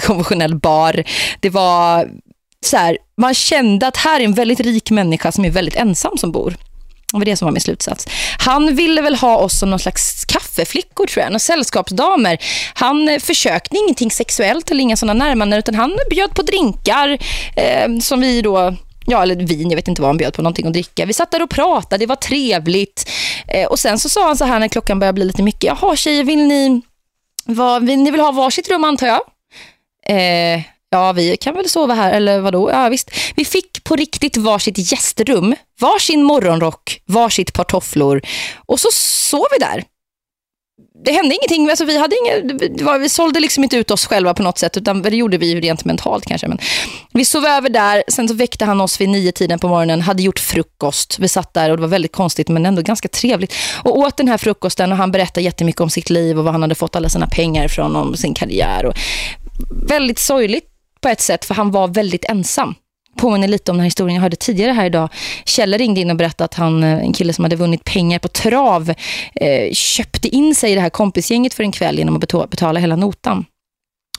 konventionell bar. Det var så här, man kände att här är en väldigt rik människa som är väldigt ensam som bor. Det var det som var min slutsats. Han ville väl ha oss som någon slags kaffeflickor tror jag, några sällskapsdamer. Han eh, försökte ingenting sexuellt eller inga sådana närmanden utan han bjöd på drinkar eh, som vi då ja, eller vin, jag vet inte vad han bjöd på, någonting att dricka. Vi satt där och pratade, det var trevligt. Eh, och sen så sa han så här när klockan började bli lite mycket. Jaha tjejer, vill ni, vad, vill ni vill ha varsitt rum antar jag? Eh, ja, vi kan väl sova här, eller vadå? Ja, visst. Vi fick på riktigt varsitt gästrum, varsin morgonrock, varsitt par tofflor. Och så sov vi där. Det hände ingenting, alltså vi, hade inga, vi sålde liksom inte ut oss själva på något sätt, utan det gjorde vi rent mentalt kanske. Men vi sov över där, sen så väckte han oss vid nio tiden på morgonen, hade gjort frukost. Vi satt där och det var väldigt konstigt men ändå ganska trevligt. Och åt den här frukosten och han berättade jättemycket om sitt liv och vad han hade fått alla sina pengar från, om sin karriär. Och väldigt sorgligt på ett sätt för han var väldigt ensam. Påminner lite om den här historien jag hörde tidigare här idag. Kjell ringde in och berättade att han, eh, en kille som hade vunnit pengar på trav eh, köpte in sig i det här kompisgänget för en kväll genom att betala hela notan.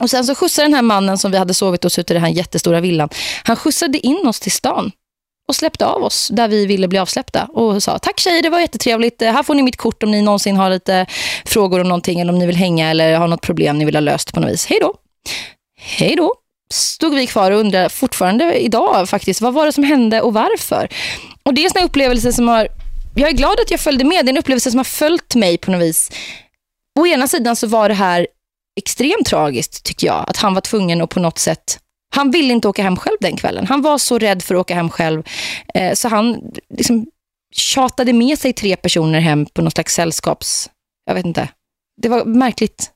Och sen så skjutsade den här mannen som vi hade sovit oss ut i den här jättestora villan. Han skjutsade in oss till stan och släppte av oss där vi ville bli avsläppta och sa tack tjejer, det var jättetrevligt. Eh, här får ni mitt kort om ni någonsin har lite frågor om någonting eller om ni vill hänga eller har något problem ni vill ha löst på något vis. Hej då! Hej då! Stod vi kvar och undrar fortfarande idag faktiskt, vad var det som hände och varför? Och det är en upplevelse som har, jag är glad att jag följde med, det är en upplevelse som har följt mig på något vis. Å ena sidan så var det här extremt tragiskt tycker jag, att han var tvungen att på något sätt han ville inte åka hem själv den kvällen. Han var så rädd för att åka hem själv. Eh, så han liksom tjatade med sig tre personer hem på något slags sällskaps... Jag vet inte. Det var märkligt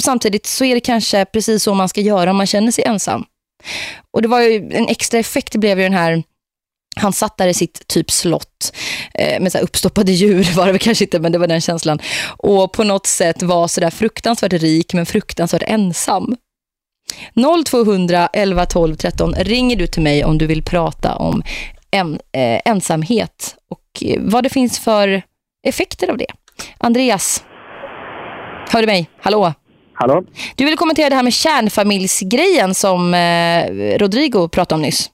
samtidigt så är det kanske precis så man ska göra om man känner sig ensam. Och det var ju en extra effekt det blev ju den här han satt där i sitt typ slott eh, med så uppstoppade djur var det väl kanske inte men det var den känslan. Och på något sätt var så där fruktansvärt rik men fruktansvärt ensam. 0200 11 12 13 ringer du till mig om du vill prata om en, eh, ensamhet och eh, vad det finns för effekter av det. Andreas, hör du mig? Hallå? Hallå? Du vill kommentera det här med kärnfamiljsgrejen som eh, Rodrigo pratade om nyss.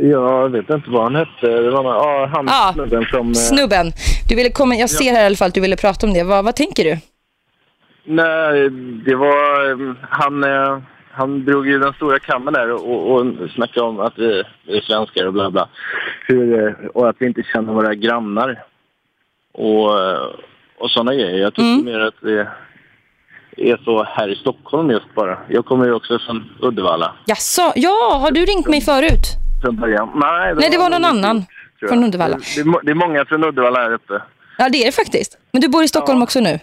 Jag vet inte vad han hette. Det var ah, han ah, snubben som... Eh... Snubben. Du ville komma, jag ser här i alla fall att du ville prata om det. Vad, vad tänker du? Nej, det var... Eh, han, eh, han drog ju den stora kammen där och, och snackade om att vi, vi är svenskar och bla bla. Hur, eh, och att vi inte känner våra grannar. Och, och sådana grejer. Jag tycker mm. mer att det är så här i Stockholm just bara. Jag kommer ju också från Uddevalla Jaså, ja, har du ringt mig förut? från början. Nej, Nej, det var någon annan jag. från Uddevalla. Det, det, är må- det är många från Uddevalla här uppe. Ja, det är det faktiskt. Men du bor i Stockholm också nu?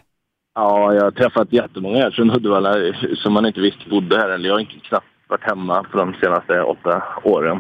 Ja, jag har träffat jättemånga här från Uddevalla som man inte visste bodde här. Eller jag har inte knappt varit hemma på de senaste åtta åren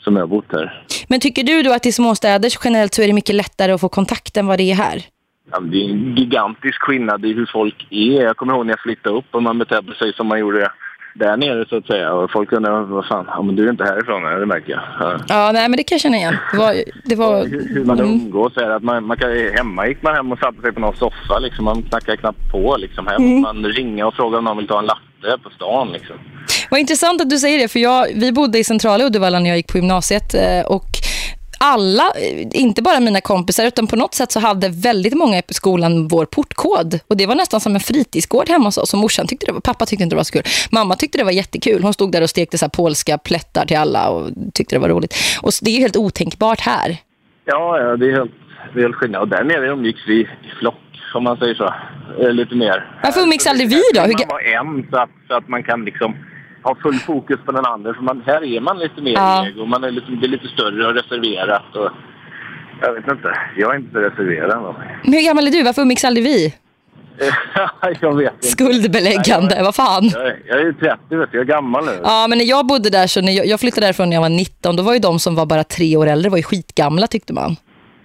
som jag har bott här. Men tycker du då att i småstäder generellt så är det mycket lättare att få kontakt än vad det är här? Ja, det är en gigantisk skillnad i hur folk är. Jag kommer ihåg när jag flyttade upp och man betedde sig som man gjorde där nere så att säga. Och folk undrar, vad fan, ja, men du är inte härifrån, det märker jag. Ja. Ja, nej, men det kan jag känna igen. Det var... Det var Hur, hur man mm. umgås är att man, man kan, hemma gick man hem och satte sig på någon soffa liksom. Man knackade knappt på liksom. Hem Mm. man ringa och fråga om någon vill ta en latte på stan liksom. Vad intressant att du säger det, för jag, vi bodde i centrala Uddevalla när jag gick på gymnasiet eh, och alla, inte bara mina kompisar utan på något sätt så hade väldigt många på skolan vår portkod och det var nästan som en fritidsgård hemma hos oss och morsan tyckte det var, pappa tyckte inte det var så kul. Mamma tyckte det var jättekul. Hon stod där och stekte så polska plättar till alla och tyckte det var roligt. Och det är helt otänkbart här. Ja, ja det är helt, det är helt skillnad. Och där nere umgicks vi i flock, om man säger så. Eh, Lite mer. Varför umgicks aldrig vi då? Hur, Man var en så att, så att man kan liksom ha full fokus på den andra. För man, här är man lite mer Ja. ego. Man är lite, är lite större och reserverat. Och, jag vet inte. Jag är inte så reserverad. av mig. hur gammal är du? Varför umgicks aldrig vi? jag vet inte. Skuldbeläggande, vad fan? Jag är, jag är ju 30, vet du. Jag är gammal nu. Ja, men när jag bodde där, så när jag, jag flyttade därifrån när jag var 19, då var ju de som var bara tre år äldre var ju skitgamla tyckte man.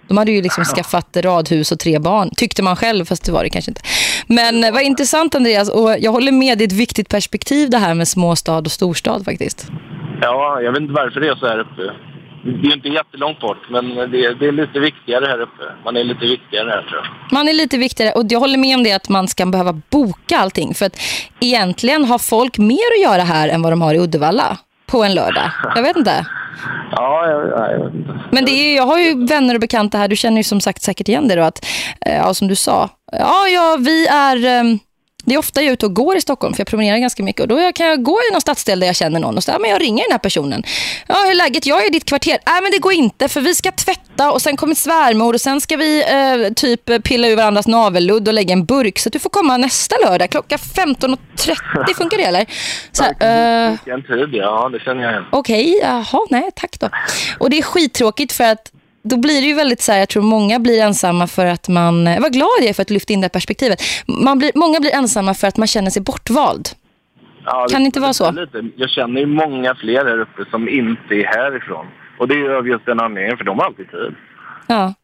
De hade ju liksom skaffat radhus och tre barn. Tyckte man själv, fast det var det kanske inte. Men eh, vad intressant Andreas, och jag håller med, det är ett viktigt perspektiv det här med småstad och storstad faktiskt. Ja, jag vet inte varför det är så här uppe. Det är inte jättelångt bort, men det är, det är lite viktigare här uppe. Man är lite viktigare här, tror jag. Man är lite viktigare och jag håller med om det att man ska behöva boka allting. För att egentligen har folk mer att göra här än vad de har i Uddevalla på en lördag. Jag vet inte. Ja, jag, jag vet inte. Men det är, jag har ju vänner och bekanta här. Du känner ju som sagt säkert igen det då. Att, eh, ja, som du sa. Ja, ja vi är... Um det är ofta jag är ute och går i Stockholm för jag promenerar ganska mycket. Och då kan jag gå i någon stadsdel där jag känner någon och säga, men jag ringer den här personen. Ja, hur är läget? Jag är i ditt kvarter. Nej, men det går inte för vi ska tvätta och sen kommer svärmor och sen ska vi eh, typ pilla ur varandras navelludd och lägga en burk. Så du får komma nästa lördag klockan 15.30. Funkar det eller? Så eh, Vilken tid, ja, det känner jag igen. Okej, jaha, nej, tack då. Och det är skittråkigt för att då blir det ju väldigt så här, jag tror många blir ensamma för att man, vad glad jag är för att du lyfte in det perspektivet. Man blir, många blir ensamma för att man känner sig bortvald. Ja, Kan det inte vara så? Lite. Jag känner ju många fler här uppe som inte är härifrån. Och det är ju av just den anledningen, för de har alltid tid. Ja.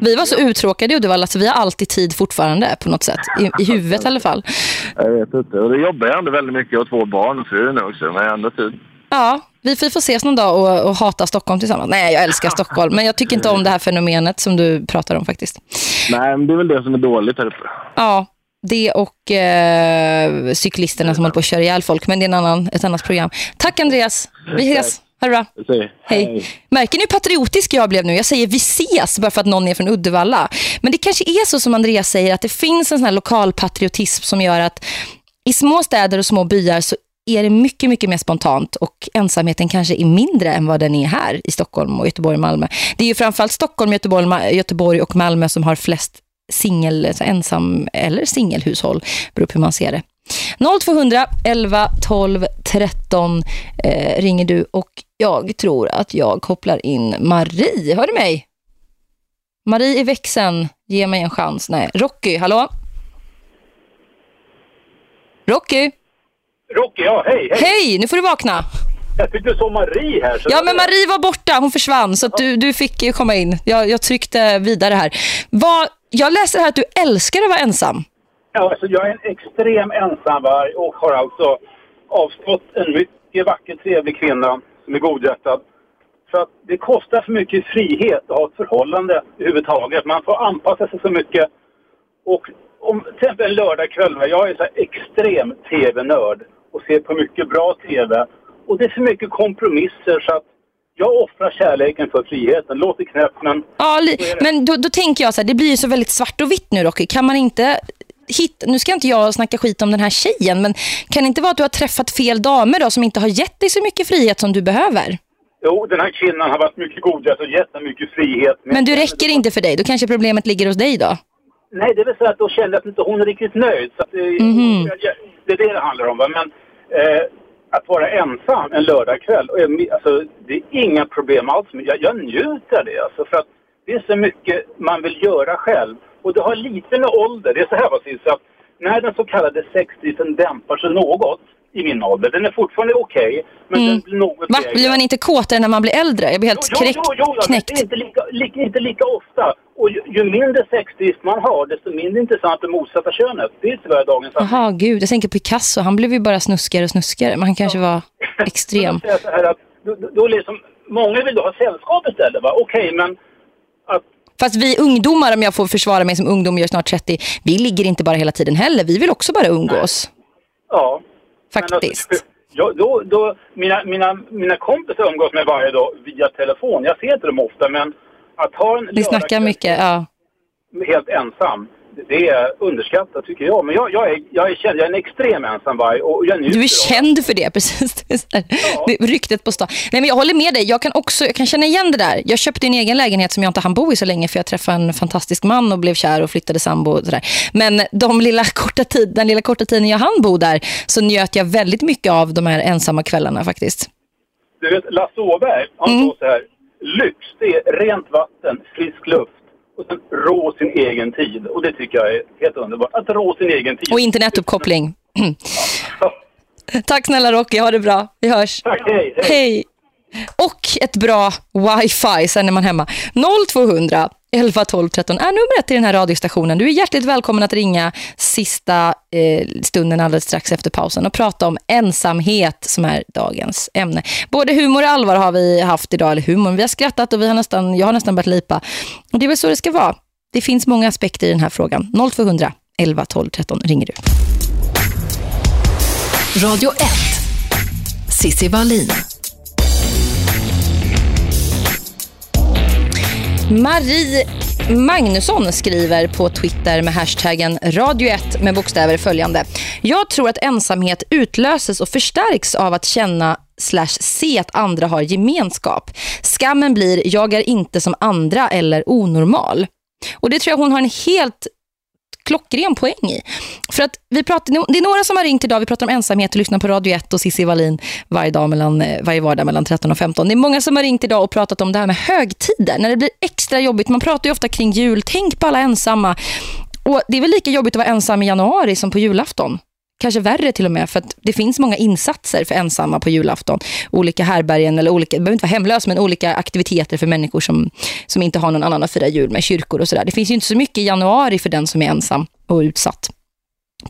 Vi var så uttråkade i Uddevalla så vi har alltid tid fortfarande på något sätt. I, i huvudet i alla fall. Jag vet inte. Och det jobbar jag ändå väldigt mycket och två barn och fru nu också, men jag har ändå tid. Ja, vi vi får ses någon dag och, och hata Stockholm tillsammans. Nej, jag älskar Stockholm. Men jag tycker inte om det här fenomenet som du pratar om faktiskt. Nej, men det är väl det som är dåligt här uppe. Ja, det och eh, cyklisterna som håller på att köra ihjäl folk. Men det är en annan, ett annat program. Tack Andreas. Vi ses. Ha det bra. Säg, Hej. Märker ni hur patriotisk jag blev nu? Jag säger vi ses bara för att någon är från Uddevalla. Men det kanske är så som Andreas säger att det finns en sån här lokal patriotism som gör att i små städer och små byar så är det mycket, mycket mer spontant och ensamheten kanske är mindre än vad den är här i Stockholm och Göteborg och Malmö. Det är ju framförallt Stockholm, Göteborg, Göteborg och Malmö som har flest singel, alltså ensam eller singelhushåll, beror på hur man ser det. 0200 11 12 13 eh, ringer du och jag tror att jag kopplar in Marie. Hör du mig? Marie i växeln, ge mig en chans. Nej, Rocky, hallå? Rocky? Rocky, ja, hej, hej. Hej, nu får du vakna. Jag tyckte såg Marie här. Så Ja, men Marie var borta, hon försvann så du, du fick komma in. Jag, jag tryckte vidare här. Vad, jag läser här att du älskar att vara ensam. Ja, alltså, jag är en extrem ensamvarg och har alltså avstått en mycket vacker, trevlig kvinna som är godhjärtad. För att det kostar för mycket frihet att ha ett förhållande överhuvudtaget. Man får anpassa sig så mycket. Och om till exempel en lördagkväll, jag är så extrem tv-nörd och ser på mycket bra tv. Och det är för mycket kompromisser så att jag offrar kärleken för friheten. Låter knäppt men... Ja, men då, då tänker jag så här, det blir ju så väldigt svart och vitt nu Rocky. Kan man inte hitta, nu ska inte jag snacka skit om den här tjejen, men kan det inte vara att du har träffat fel damer då som inte har gett dig så mycket frihet som du behöver? Jo, den här kvinnan har varit mycket godhjärtad och gett mig mycket frihet. Men du räcker inte för dig, då kanske problemet ligger hos dig då? Nej, det är väl så att då kände jag att inte hon är riktigt nöjd. Så att, eh, Mhm. jag- det är det det handlar om. Va? Men eh, att vara ensam en lördagkväll, alltså, det är inga problem alls. Jag, jag njuter av det. Alltså, för att det är så mycket man vill göra själv. Och det har lite med ålder. Det är så här, precis, att när den så kallade sexdriften dämpar sig något i min ålder, den är fortfarande okej, men den blir något Mm. Va? lägre. Blir man inte kåtare när man blir äldre? Jag blir helt Jo, jo, jo, ja, men det är inte lika, lika, inte lika ofta. Och ju, ju mindre sexdrift man har, desto mindre intressant det motsatta könet. Det är tyvärr dagens Jaha, gud. Jag tänker på Picasso. Han blev ju bara snuskigare och snuskigare. Men han kanske var extrem. att då, då- liksom, många vill då ha sällskap istället. va? Okej, men Fast vi ungdomar, om jag får försvara mig som ungdom, jag är snart 30, vi ligger inte bara hela tiden heller. Vi vill också bara umgås. ja. Faktiskt. Men ja, då, då, mina, mina, mina kompisar umgås med varje dag via telefon. Jag ser inte dem ofta, men att ha en Vi snackar mycket, ja. helt ensam, det är underskattat tycker jag. Men jag, jag, är, jag är känd, jag är en extrem ensamvarg och jag njuter Du är känd för det, precis. Det ryktet på stan. Nej, men jag håller med dig. Jag kan också jag kan känna igen det där. Jag köpte en egen lägenhet som jag inte hann bo i så länge för jag träffade en fantastisk man och blev kär och flyttade sambo och sådär. Men de lilla korta tid, den lilla korta tiden jag hann bo där så njöt jag väldigt mycket av de här ensamma kvällarna faktiskt. Du vet, Lasse Åberg, han Mm. så här. Lyx, det är rent vatten, frisk luft och rå sin egen tid. Och det tycker jag är helt underbart. Att rå sin egen tid. Och internetuppkoppling. Tack snälla Rocky, ha det bra. Vi hörs. Tack, hej, hej. hej. Och ett bra wifi sen är man hemma. 0200 11 12 13 är numret till den här radiostationen. Du är hjärtligt välkommen att ringa sista eh, stunden alldeles strax efter pausen och prata om ensamhet som är dagens ämne. Både humor och allvar har vi haft idag, eller humor. Vi har skrattat och vi har nästan, jag har nästan börjat lipa. Och det är väl så det ska vara. Det finns många aspekter i den här frågan. 0200 11 12 13 ringer du. Radio 1. Sissi Wallin. Marie Magnusson skriver på Twitter med hashtaggen Radio 1 med bokstäver följande. Jag tror att ensamhet utlöses och förstärks av att känna slash se att andra har gemenskap. Skammen blir jag är inte som andra eller onormal. Och det tror jag hon har en helt klockren poäng i. För att vi pratar, det är några som har ringt idag, vi pratar om ensamhet och lyssnar på Radio 1 och Cissi Wallin varje, dag mellan, eh, varje vardag mellan 13 och 15. Det är många som har ringt idag och pratat om det här med högtider, när det blir extra jobbigt. Man pratar ju ofta kring jul, tänk på alla ensamma. Och det är väl lika jobbigt att vara ensam i januari som på julafton. Kanske värre till och med för att det finns många insatser för ensamma på julafton. Olika härbergen eller olika, det behöver inte vara hemlös men olika aktiviteter för människor som, som inte har någon annan att fira jul med kyrkor och sådär. Det finns ju inte så mycket i januari för den som är ensam och utsatt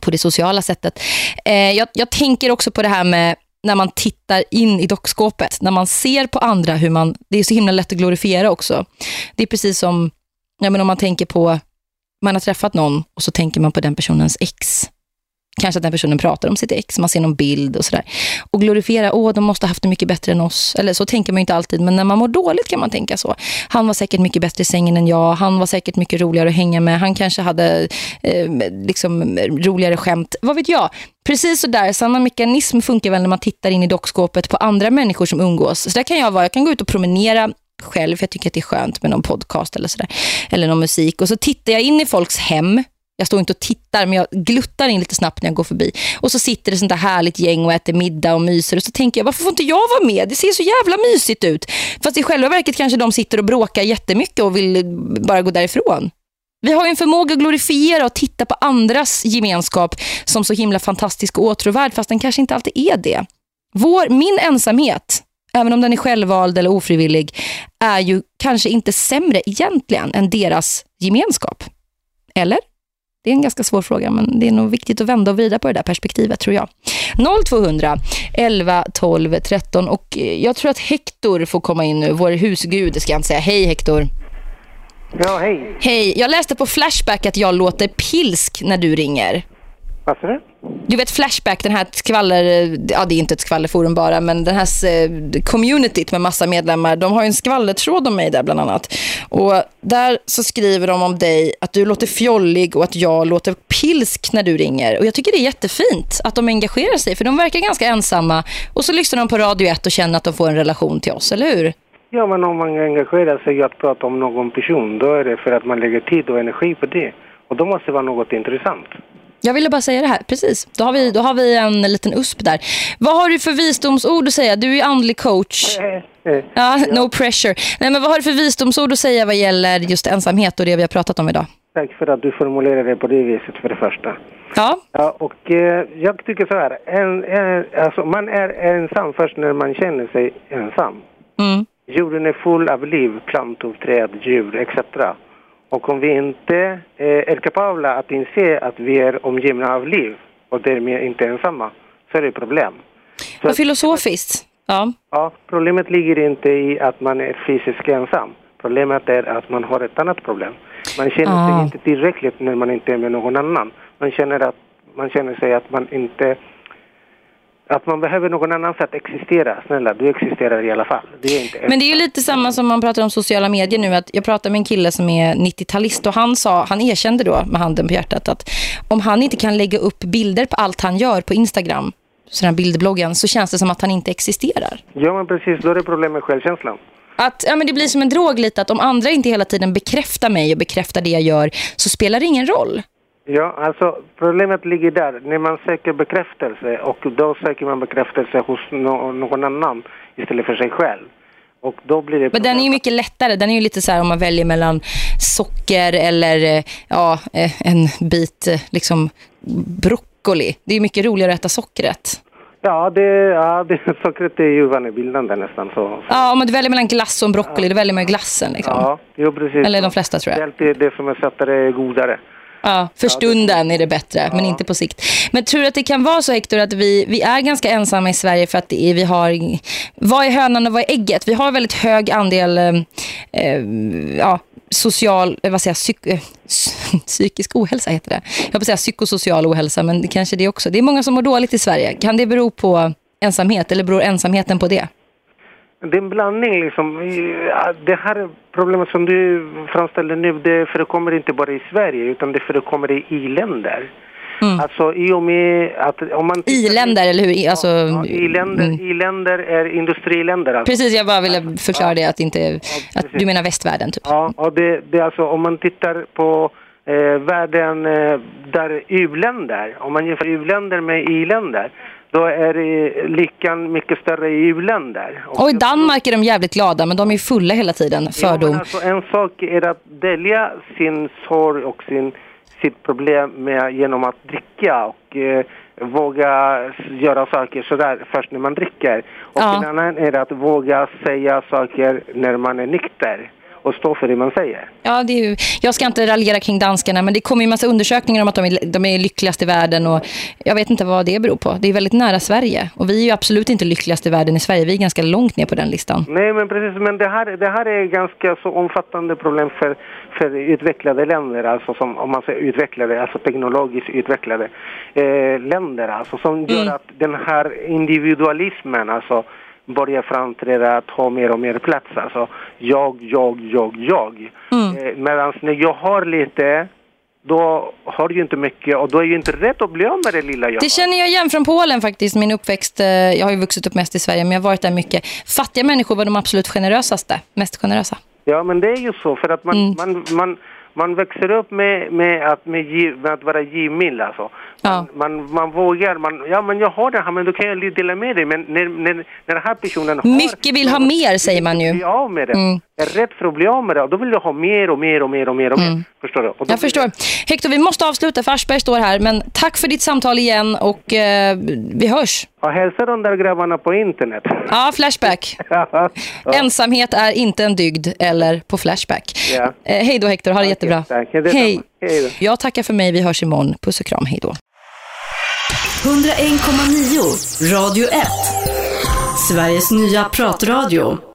på det sociala sättet. Eh, jag, jag tänker också på det här med när man tittar in i dockskåpet, när man ser på andra hur man, det är så himla lätt att glorifiera också. Det är precis som, ja men om man tänker på, man har träffat någon och så tänker man på den personens ex. Kanske att den personen pratar om sitt ex, man ser någon bild och sådär. Och glorifiera, åh de måste ha haft det mycket bättre än oss. Eller så tänker man ju inte alltid, men när man mår dåligt kan man tänka så. Han var säkert mycket bättre i sängen än jag, han var säkert mycket roligare att hänga med, han kanske hade eh, liksom roligare skämt. Vad vet jag? Precis så där, samma mekanism funkar väl när man tittar in i dockskåpet på andra människor som umgås. Så där kan jag vara, jag kan gå ut och promenera själv, för jag tycker att det är skönt med någon podcast eller sådär. Eller någon musik. Och så tittar jag in i folks hem jag står inte och tittar men jag gluttar in lite snabbt när jag går förbi. Och så sitter det sånt där härligt gäng och äter middag och myser. Och så tänker jag, varför får inte jag vara med? Det ser så jävla mysigt ut. Fast i själva verket kanske de sitter och bråkar jättemycket och vill bara gå därifrån. Vi har ju en förmåga att glorifiera och titta på andras gemenskap som så himla fantastisk och åtråvärd fast den kanske inte alltid är det. Vår, min ensamhet, även om den är självvald eller ofrivillig, är ju kanske inte sämre egentligen än deras gemenskap. Eller? Det är en ganska svår fråga men det är nog viktigt att vända och vrida på det där perspektivet tror jag. 0200 11 12 13 och jag tror att Hector får komma in nu, vår husgud ska jag inte säga. Hej Hector. Ja, hej. Hej, jag läste på Flashback att jag låter pilsk när du ringer. Vad sa du? Vet Flashback, den här skvaller, eh, ja det är inte ett skvallerforum bara, men den här eh, communityt med massa medlemmar, de har ju en skvallertråd om mig där bland annat. Och där så skriver de om dig att du låter fjollig och att jag låter pilsk när du ringer. Och jag tycker det är jättefint att de engagerar sig, för de verkar ganska ensamma. Och så lyssnar de på Radio 1 och känner att de får en relation till oss, eller hur? Ja, men om man engagerar sig i att prata om någon person, då är det för att man lägger tid och energi på det. Och då måste det vara något intressant. Jag ville bara säga det här, precis. Då har vi, då har vi en liten usp där. Vad har du för visdomsord att säga? Du är andlig coach. Ja, no pressure. Nej, men vad har du för visdomsord att säga vad gäller just ensamhet och det vi har pratat om idag? Tack för att du formulerar det på det viset för det första. Ja. ja och eh, jag tycker så här, en, en, alltså man är ensam först när man känner sig ensam. Mm. Jorden är full av liv, plantor, träd, djur etc. Och om vi inte eh, är kapabla att inse att vi är omgivna av liv och därmed inte ensamma, så är det problem. Så, Vad filosofiskt. Ja. ja, problemet ligger inte i att man är fysiskt ensam. Problemet är att man har ett annat problem. Man känner sig Ah. inte tillräckligt när man inte är med någon annan. Man känner, att, man känner sig att man inte... Att man behöver någon annan för att existera. Snälla, du existerar i alla fall. Du är inte Men det är ju lite samma som man pratar om sociala medier nu. Att jag pratade med en kille som är 90-talist och han sa, han erkände då med handen på hjärtat att om han inte kan lägga upp bilder på allt han gör på Instagram, så den bildbloggen, så känns det som att han inte existerar. Ja, men precis. Då är det problem med självkänslan. Att ja, men det blir som en drog lite att om andra inte hela tiden bekräftar mig och bekräftar det jag gör så spelar det ingen roll. Ja, alltså problemet ligger där. När man söker bekräftelse och då söker man bekräftelse hos no någon annan istället för sig själv. Och då blir det Men den är ju mycket lättare. Den är ju lite så här om man väljer mellan socker eller eh, ja, eh, en bit eh, liksom broccoli. Det är ju mycket roligare att äta sockret. Ja, det, ja det, sockret är ju vanebildande nästan. Så, så. Ja, om man väljer mellan glass och broccoli, då väljer man ju glassen. Liksom. Ja, jo, precis. Eller de flesta tror jag. Det är det som är sötare godare. Ja, för stunden är det bättre, men inte på sikt. Men tror du att det kan vara så, Hector, att vi, vi är ganska ensamma i Sverige för att det är, vi har... Vad är hönan och vad är ägget? Vi har väldigt hög andel eh, eh, ja, social, eh, vad säger jag, psyk, eh, psykisk ohälsa heter det. Jag vill säga psykosocial ohälsa, men det kanske det också. Det är många som mår dåligt i Sverige. Kan det bero på ensamhet eller beror ensamheten på det? Det är en blandning liksom. Ja, Det här problemet som du framställer nu, det förekommer inte bara i Sverige utan det förekommer i i-länder. Alltså i och med att om man... I-länder, eller hur? Alltså, Ja, i-länder, i-länder är industriländer alltså. Precis, jag bara ville förklara det. Att inte, att du menar västvärlden, typ. Ja, och det, det är alltså om man tittar på eh, världen eh, där u-länder, om man jämför u-länder med i-länder, då är lyckan mycket större i u-länder. Och i Danmark är de jävligt glada, men de är fulla hela tiden. Ja, Fördom. men alltså, en sak är att dölja sin sorg och sin, sitt problem med, genom att dricka och eh, våga göra saker sådär först när man dricker. Och Ja. en annan är att våga säga saker när man är nykter och stå för det man säger. Ja, det är ju, jag ska inte raljera kring danskarna, men det kommer ju en massa undersökningar om att de är, de är lyckligast i världen. Och jag vet inte vad det beror på. Det är väldigt nära Sverige. Och vi är ju absolut inte lyckligast i världen i Sverige. Vi är ganska långt ner på den listan. Nej, men precis. Men det här, det här är ganska så omfattande problem för, för utvecklade länder, alltså som, om man säger utvecklade, alltså teknologiskt utvecklade eh, länder, alltså som gör att den här individualismen, alltså börjar framträda att ha mer och mer plats. Alltså jag, jag, jag, jag. Eh, Medan när jag har lite, då har du ju inte mycket och då är ju inte rätt att bli av med det lilla jag Det känner jag igen från Polen faktiskt, min uppväxt. eh, Jag har ju vuxit upp mest i Sverige, men jag har varit där mycket. Fattiga människor var de absolut generösaste, mest generösa. Ja, men det är ju så för att man, man, man, man växer upp med, med, att, med, giv, med att vara givmild alltså. Man, man, man vågar, man, ja men jag har det här men då kan jag dela med dig. Men när, när, när den här personen har... Mycket vill ha mer, säger man ju. Av med det. Mm. Är rädd för att bli av med det och då vill jag ha mer och mer och mer och mer och mer. Förstår du? Och Jag förstår. Hector, vi måste avsluta för Aschberg står här. Men tack för ditt samtal igen och eh, vi hörs. Ja, hälsa de där grabbarna på internet. Ja, Flashback. Ensamhet är inte en dygd eller på Flashback. Ja. Eh, hej då Hector, ha det jättebra. tack. Det. Hej. Hej då. Jag tackar för mig, vi hörs imorgon. Puss och kram, hej då. 101,9 Radio 1. Sveriges nya pratradio.